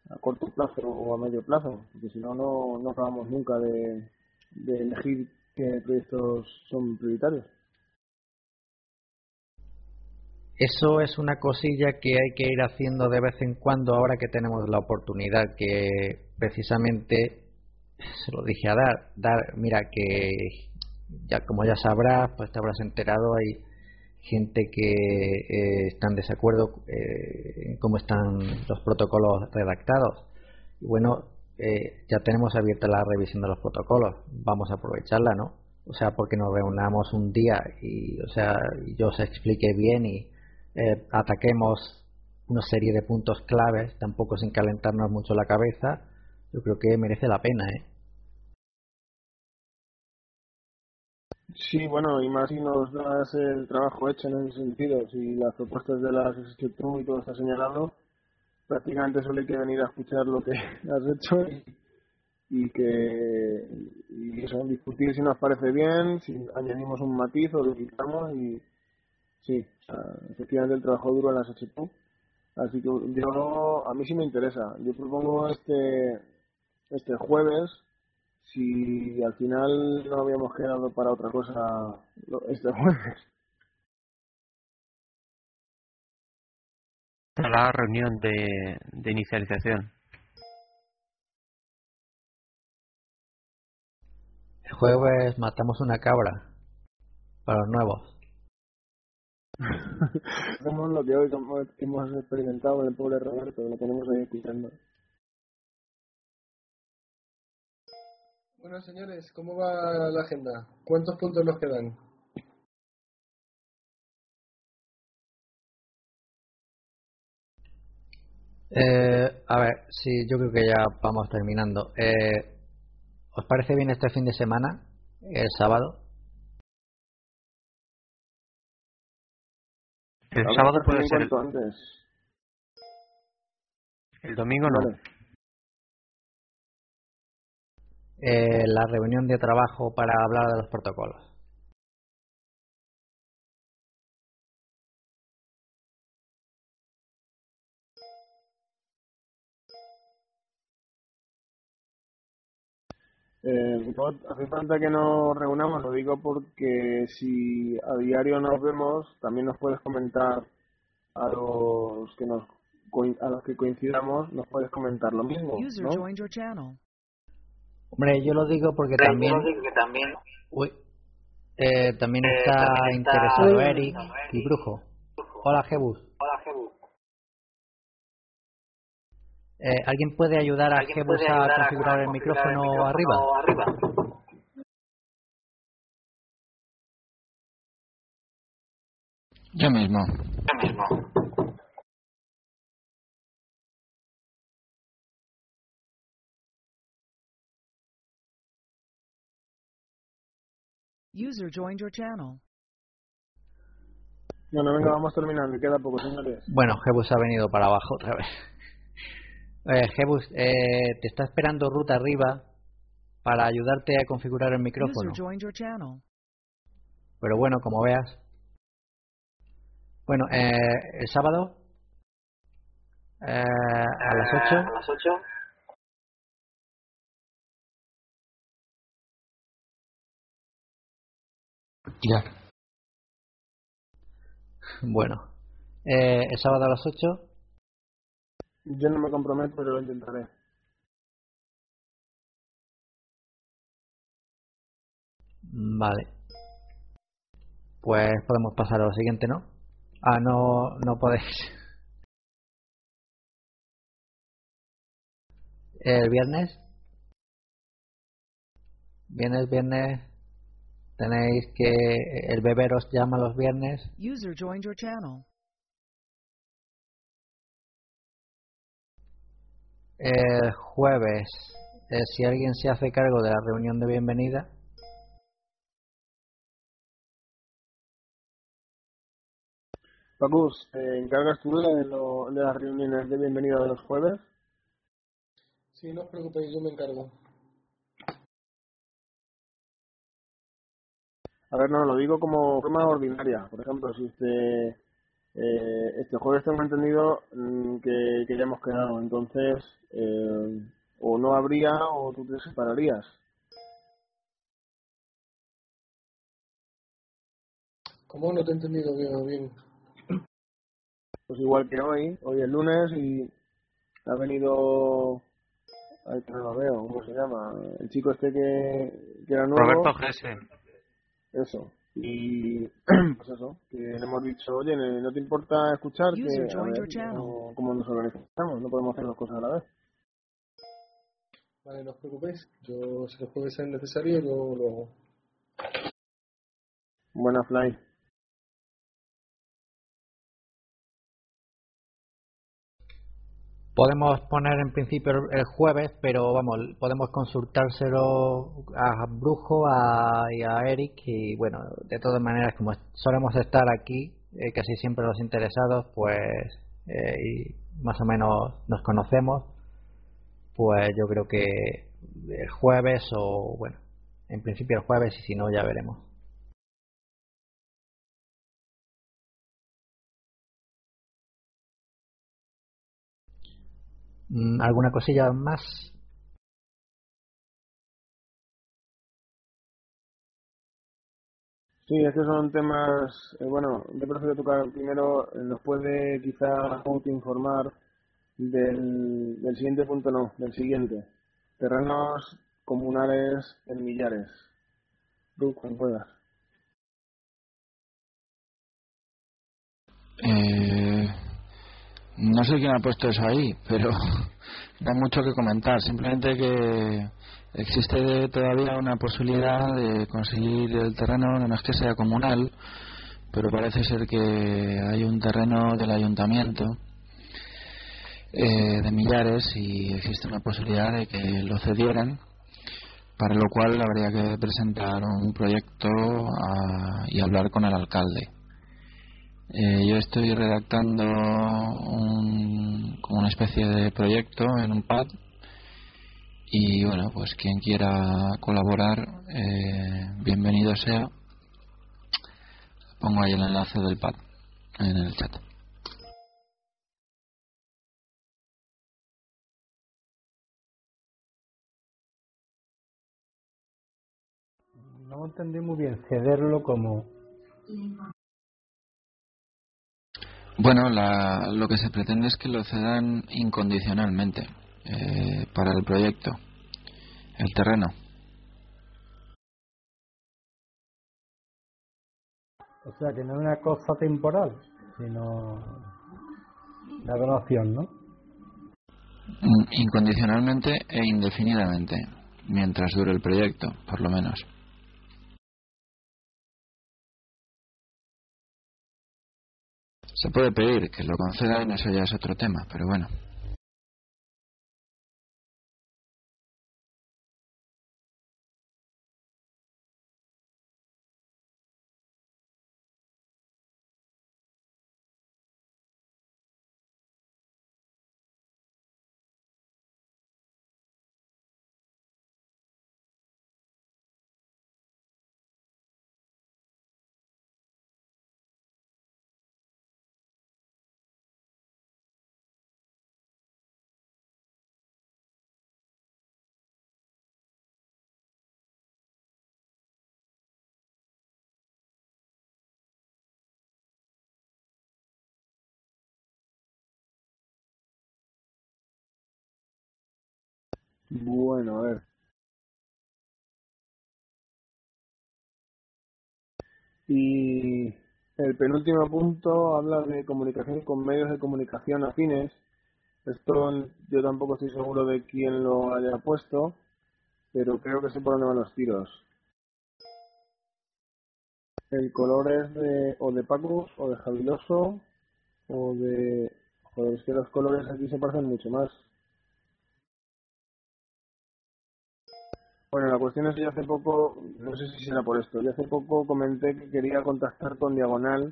a corto plazo o a medio plazo, porque si no, no no acabamos nunca de, de elegir qué proyectos son prioritarios. Eso es una cosilla que hay que ir haciendo de vez en cuando ahora que tenemos la oportunidad que precisamente se lo dije a Dar, Dar, mira que ya como ya sabrás, pues te habrás enterado, hay gente que eh, está en desacuerdo eh, en cómo están los protocolos redactados. Y bueno, eh, ya tenemos abierta la revisión de los protocolos, vamos a aprovecharla, ¿no? O sea, porque nos reunamos un día y, o sea, yo os explique bien y eh, ataquemos una serie de puntos claves, tampoco sin calentarnos mucho la cabeza, yo creo que merece la pena, ¿eh? Sí, bueno, y más si nos das el trabajo hecho en ese sentido. Si las propuestas de las tú y todo está señalado, prácticamente solo hay que venir a escuchar lo que has hecho y, y que y eso, discutir si nos parece bien, si añadimos un matiz o lo quitamos y sí, sea, efectivamente el trabajo duro has hecho tú. Así que yo, a mí sí me interesa. Yo propongo este, este jueves si al final no habíamos quedado para otra cosa lo- este jueves. la reunión de, de inicialización. El jueves matamos una cabra para los nuevos. Hacemos lo que hoy como hemos experimentado en el pobre Roberto, lo tenemos ahí escuchando. Bueno, señores, ¿cómo va la agenda? ¿Cuántos puntos nos quedan? Eh, a ver, sí, yo creo que ya vamos terminando. Eh, ¿Os parece bien este fin de semana? El sábado. El sábado puede ser el, antes. el domingo, no. Vale. Eh, la reunión de trabajo para hablar de los protocolos. Eh, hace falta que nos reunamos, lo digo porque si a diario nos vemos, también nos puedes comentar a los que nos coin- a los que coincidamos, nos puedes comentar lo mismo. Hombre, yo lo digo porque también, uy, eh, también está interesado Eric y Brujo. Hola, Jebus. Eh, ¿Alguien puede ayudar a Jebus a configurar el micrófono arriba? Yo mismo. Yo mismo. User joined your channel. Bueno, venga, vamos terminando, queda poco, señores. Bueno, Jebus ha venido para abajo otra vez. Eh, Jebus, eh, te está esperando Ruta arriba para ayudarte a configurar el micrófono. Pero bueno, como veas. Bueno, eh, el sábado eh, a las 8. A las 8. Ya. Bueno, eh, el sábado a las 8. Yo no me comprometo, pero lo intentaré. Vale. Pues podemos pasar a lo siguiente, ¿no? Ah, no, no podéis. El viernes. Viernes, viernes. Tenéis que. El beber os llama los viernes. User joined your channel. El jueves. eh, si alguien se hace cargo de la reunión de bienvenida. Pacus, ¿te encargas tú de, lo- de las reuniones de bienvenida de los jueves? Sí, no os preocupéis, yo me encargo. A ver, no, lo digo como forma ordinaria. Por ejemplo, si usted eh, este jueves tengo entendido mm, que, que ya hemos quedado, entonces eh, o no habría o tú te separarías. ¿Cómo no te he entendido bien? bien? Pues igual que hoy, hoy es lunes y ha venido, ay, que no lo veo, ¿cómo se llama? El chico este que, que era nuevo. Roberto Gese. Eso. Y pues eso, que le hemos dicho, oye, ¿no te importa escuchar? Que, a ver channel. cómo, cómo nos organizamos, no podemos hacer dos cosas a la vez. Vale, no os preocupéis. Yo, si el jueves es necesario, yo lo hago. Buena fly. Podemos poner en principio el jueves, pero vamos, podemos consultárselo a Brujo a, y a Eric y bueno, de todas maneras, como solemos estar aquí, eh, casi siempre los interesados, pues eh, y más o menos nos conocemos, pues yo creo que el jueves o bueno, en principio el jueves y si no ya veremos. ¿Alguna cosilla más? Sí, es que son temas, eh, bueno, yo prefiero tocar primero, eh, nos puede quizá informar del, del siguiente punto, no, del siguiente. Terrenos comunales en millares. Tú, cuando puedas. No sé quién ha puesto eso ahí, pero da mucho que comentar. Simplemente que existe todavía una posibilidad de conseguir el terreno, no es que sea comunal, pero parece ser que hay un terreno del ayuntamiento eh, de Millares y existe una posibilidad de que lo cedieran, para lo cual habría que presentar un proyecto a- y hablar con el alcalde. Eh, yo estoy redactando un, como una especie de proyecto en un pad y bueno, pues quien quiera colaborar, eh, bienvenido sea. Pongo ahí el enlace del pad en el chat. No entendí muy bien cederlo como Bueno, la- lo que se pretende es que lo cedan incondicionalmente eh, para el proyecto, el terreno. O sea, que no es una cosa temporal, sino la donación, ¿no? Mm, Incondicionalmente e indefinidamente, mientras dure el proyecto, por lo menos. Se puede pedir que lo concedan, eso ya es otro tema, pero bueno. Bueno, a ver. Y el penúltimo punto habla de comunicación con medios de comunicación afines. Esto yo tampoco estoy seguro de quién lo haya puesto, pero creo que sé por dónde van los tiros. El color es de, o de Pacus, o de Javiloso, o de... Joder, es que los colores aquí se parecen mucho más. Bueno, la cuestión es que yo hace poco, no sé si será por esto, yo hace poco comenté que quería contactar con Diagonal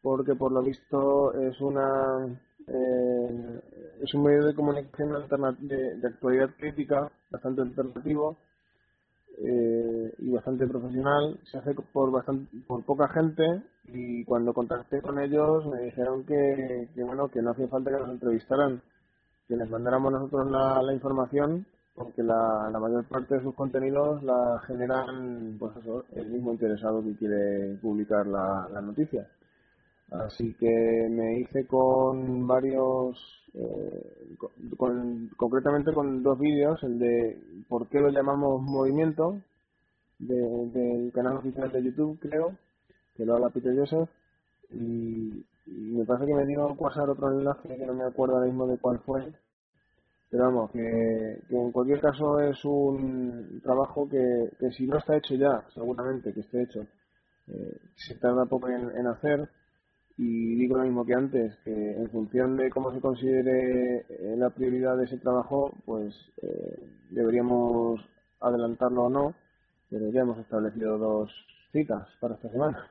porque por lo visto es una eh, es un medio de comunicación de, de actualidad crítica bastante alternativo eh, y bastante profesional. Se hace por bastante por poca gente y cuando contacté con ellos me dijeron que, que bueno que no hacía falta que nos entrevistaran, que les mandáramos nosotros la, la información porque la, la mayor parte de sus contenidos la generan pues eso, el mismo interesado que quiere publicar la, la noticia. Así que me hice con varios, eh, con, con- concretamente con dos vídeos, el de por qué lo llamamos movimiento, de- del canal oficial de YouTube, creo, que lo habla Peter Joseph, y, y me parece que me dio a pasar otro enlace que no me acuerdo ahora mismo de cuál fue, pero vamos, que, que en cualquier caso es un trabajo que, que si no está hecho ya, seguramente que esté hecho, eh, se tarda poco en, hacer. Y digo lo mismo que antes, que en función de cómo se considere eh, la prioridad de ese trabajo, pues eh, deberíamos adelantarlo o no, pero ya hemos establecido dos citas para esta semana.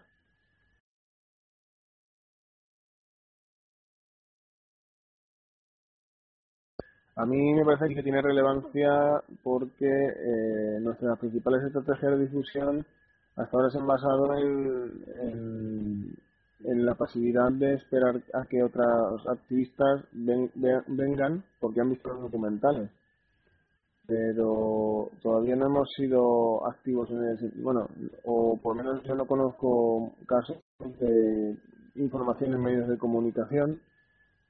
A mí me parece que tiene relevancia porque eh, nuestras principales estrategias de difusión hasta ahora se han basado en, en, en la pasividad de esperar a que otros activistas ven- ve- vengan porque han visto los documentales. Pero todavía no hemos sido activos en ese bueno, o por lo menos yo no conozco casos de información en medios de comunicación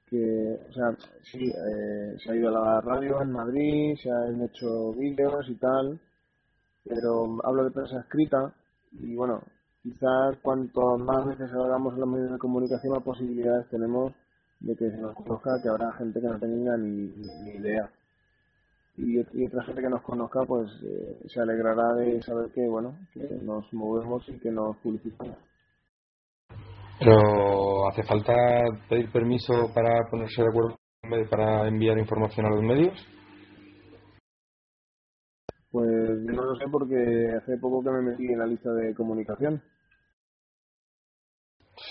que, o sea, sí, eh, se ha ido a la radio en Madrid, se han hecho vídeos y tal, pero hablo de prensa escrita y bueno, quizás cuanto más veces hagamos los medios de comunicación, más posibilidades tenemos de que se nos conozca, que habrá gente que no tenga ni, ni- idea. Y, y otra gente que nos conozca, pues eh, se alegrará de saber que, bueno, que nos movemos y que nos publicitamos. Pero hace falta pedir permiso para ponerse de acuerdo para enviar información a los medios. Pues yo no lo sé porque hace poco que me metí en la lista de comunicación.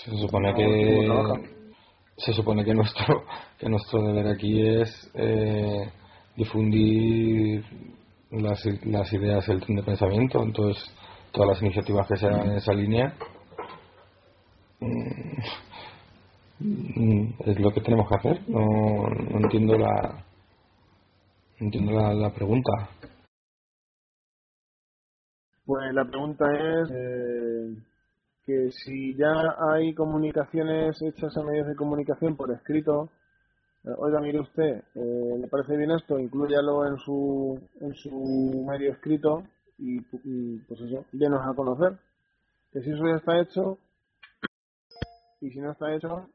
Se supone No, ¿cómo que se supone que nuestro que nuestro deber aquí es eh, difundir las, las ideas del tren de pensamiento, entonces todas las iniciativas que sean en esa línea mm, es lo que tenemos que hacer. No, no entiendo la no entiendo la, la pregunta. Pues la pregunta es eh, que si ya hay comunicaciones hechas a medios de comunicación por escrito, eh, oiga, mire usted, eh, ¿le parece bien esto? Inclúyalo en su, en su medio escrito y, y, pues eso, denos a conocer. Que si eso ya está hecho y si no está hecho,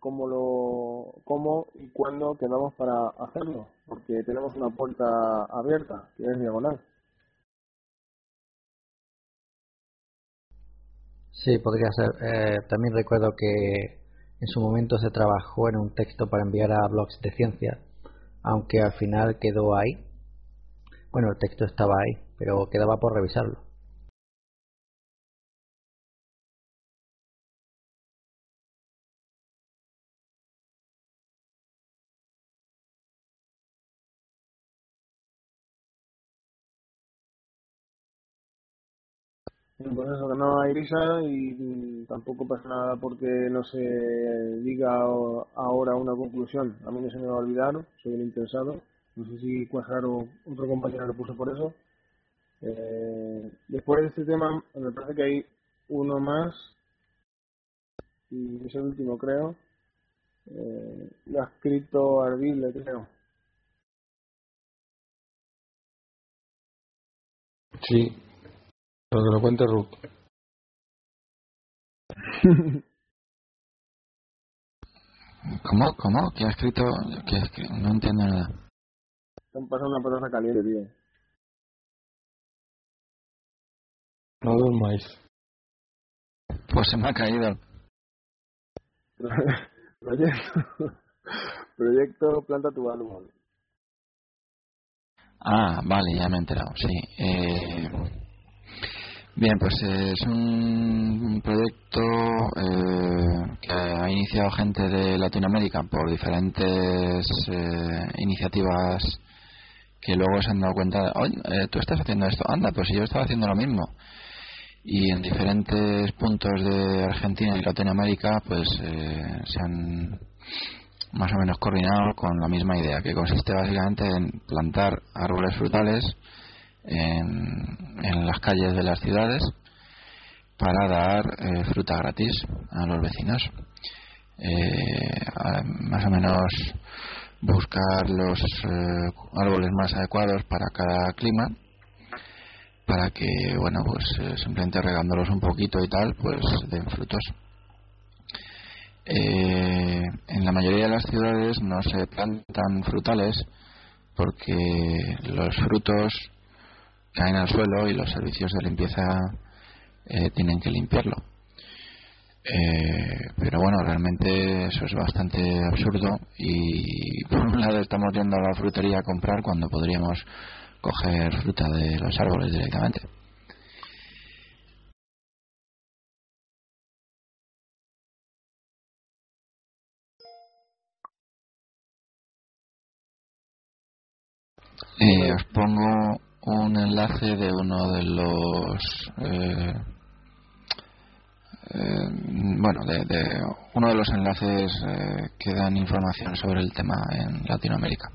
cómo lo cómo y cuándo quedamos para hacerlo, porque tenemos una puerta abierta, que es diagonal. Sí, podría ser. Eh, también recuerdo que En su momento se trabajó en un texto para enviar a blogs de ciencia, aunque al final quedó ahí. Bueno, el texto estaba ahí, pero quedaba por revisarlo. Pues eso, que no hay risa y tampoco pasa nada porque no se diga ahora una conclusión. A mí no se me va a olvidar, soy el interesado. No sé si Cuajar o otro compañero lo puso por eso. Eh, después de este tema, me parece que hay uno más y es el último, creo. Eh, lo ha escrito Ardile, creo. Sí. Pero que lo cuente Ruth. ¿Cómo? ¿Cómo? ¿Qué ha escrito? ¿Qué no entiendo nada. Están pasando una patata caliente, tío. No durmáis. Pues se me ha caído. Proyecto, proyecto Planta tu árbol. Ah, vale, ya me he enterado, sí. Eh, bien, pues eh, es un proyecto eh, que ha iniciado gente de Latinoamérica por diferentes eh, iniciativas que luego se han dado cuenta, de, eh, tú estás haciendo esto, anda, pues yo estaba haciendo lo mismo. Y en diferentes puntos de Argentina y Latinoamérica, pues eh, se han más o menos coordinado con la misma idea, que consiste básicamente en plantar árboles frutales en, en las calles de las ciudades para dar eh, fruta gratis a los vecinos. Eh, más o menos buscar los eh, árboles más adecuados para cada clima para que bueno pues eh, simplemente regándolos un poquito y tal pues den frutos en la mayoría de las ciudades no se plantan frutales porque los frutos caen al suelo y los servicios de limpieza eh, tienen que limpiarlo. Eh, pero bueno, realmente eso es bastante absurdo y por un lado estamos yendo a la frutería a comprar cuando podríamos coger fruta de los árboles directamente. Eh, os pongo un enlace de uno de los eh, eh, bueno de, de uno de los enlaces eh, que dan información sobre el tema en Latinoamérica.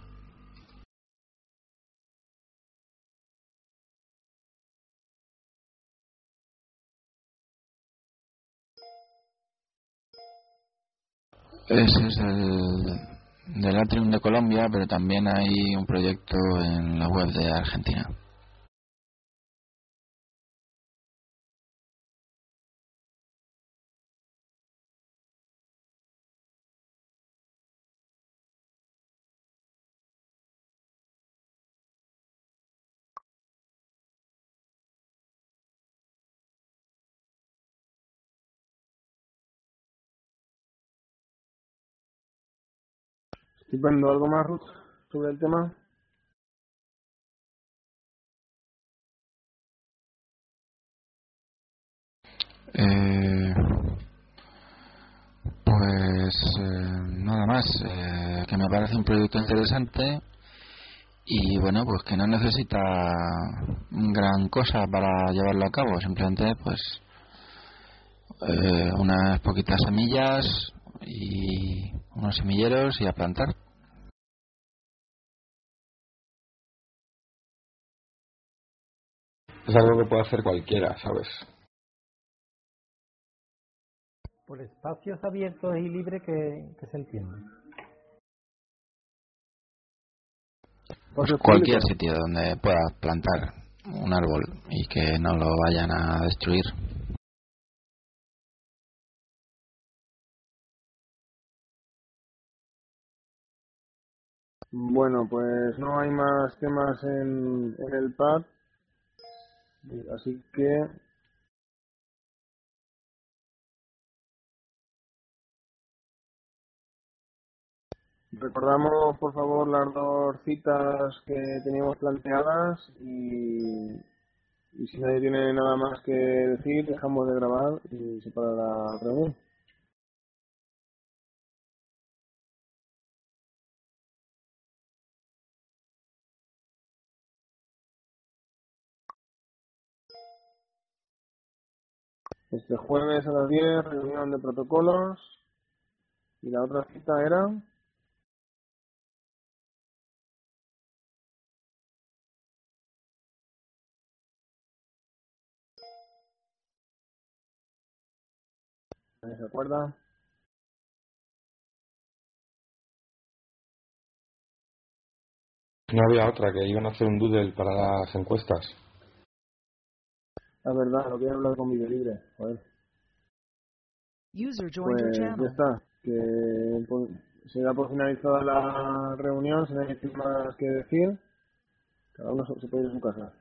Ese es del Atrium de Colombia, pero también hay un proyecto en la web de Argentina. ¿Estoy poniendo algo más, Ruth, sobre el tema? Eh, pues eh, nada más, eh, que me parece un proyecto interesante y bueno, pues que no necesita gran cosa para llevarlo a cabo, simplemente pues eh, unas poquitas semillas y unos semilleros y a plantar. Es algo que puede hacer cualquiera, ¿sabes? Por espacios abiertos y libres que, que se entiende. Pues es Cualquier sitio donde puedas plantar un árbol y que no lo vayan a destruir. Bueno, pues no hay más temas en, en el pad. Así que Recordamos, por favor, las dos citas que teníamos planteadas y, y si nadie tiene nada más que decir, dejamos de grabar y se para la reunión. Este jueves a las 10, reunión de protocolos. Y la otra cita era. ¿Nadie se acuerda? No había otra, que iban a hacer un doodle para las encuestas. La verdad, lo quiero hablar con mi libre. Joder. User joined Pues ya está. Que pues, se da por finalizada la reunión, si no hay más que decir. Cada uno se puede ir a su casa.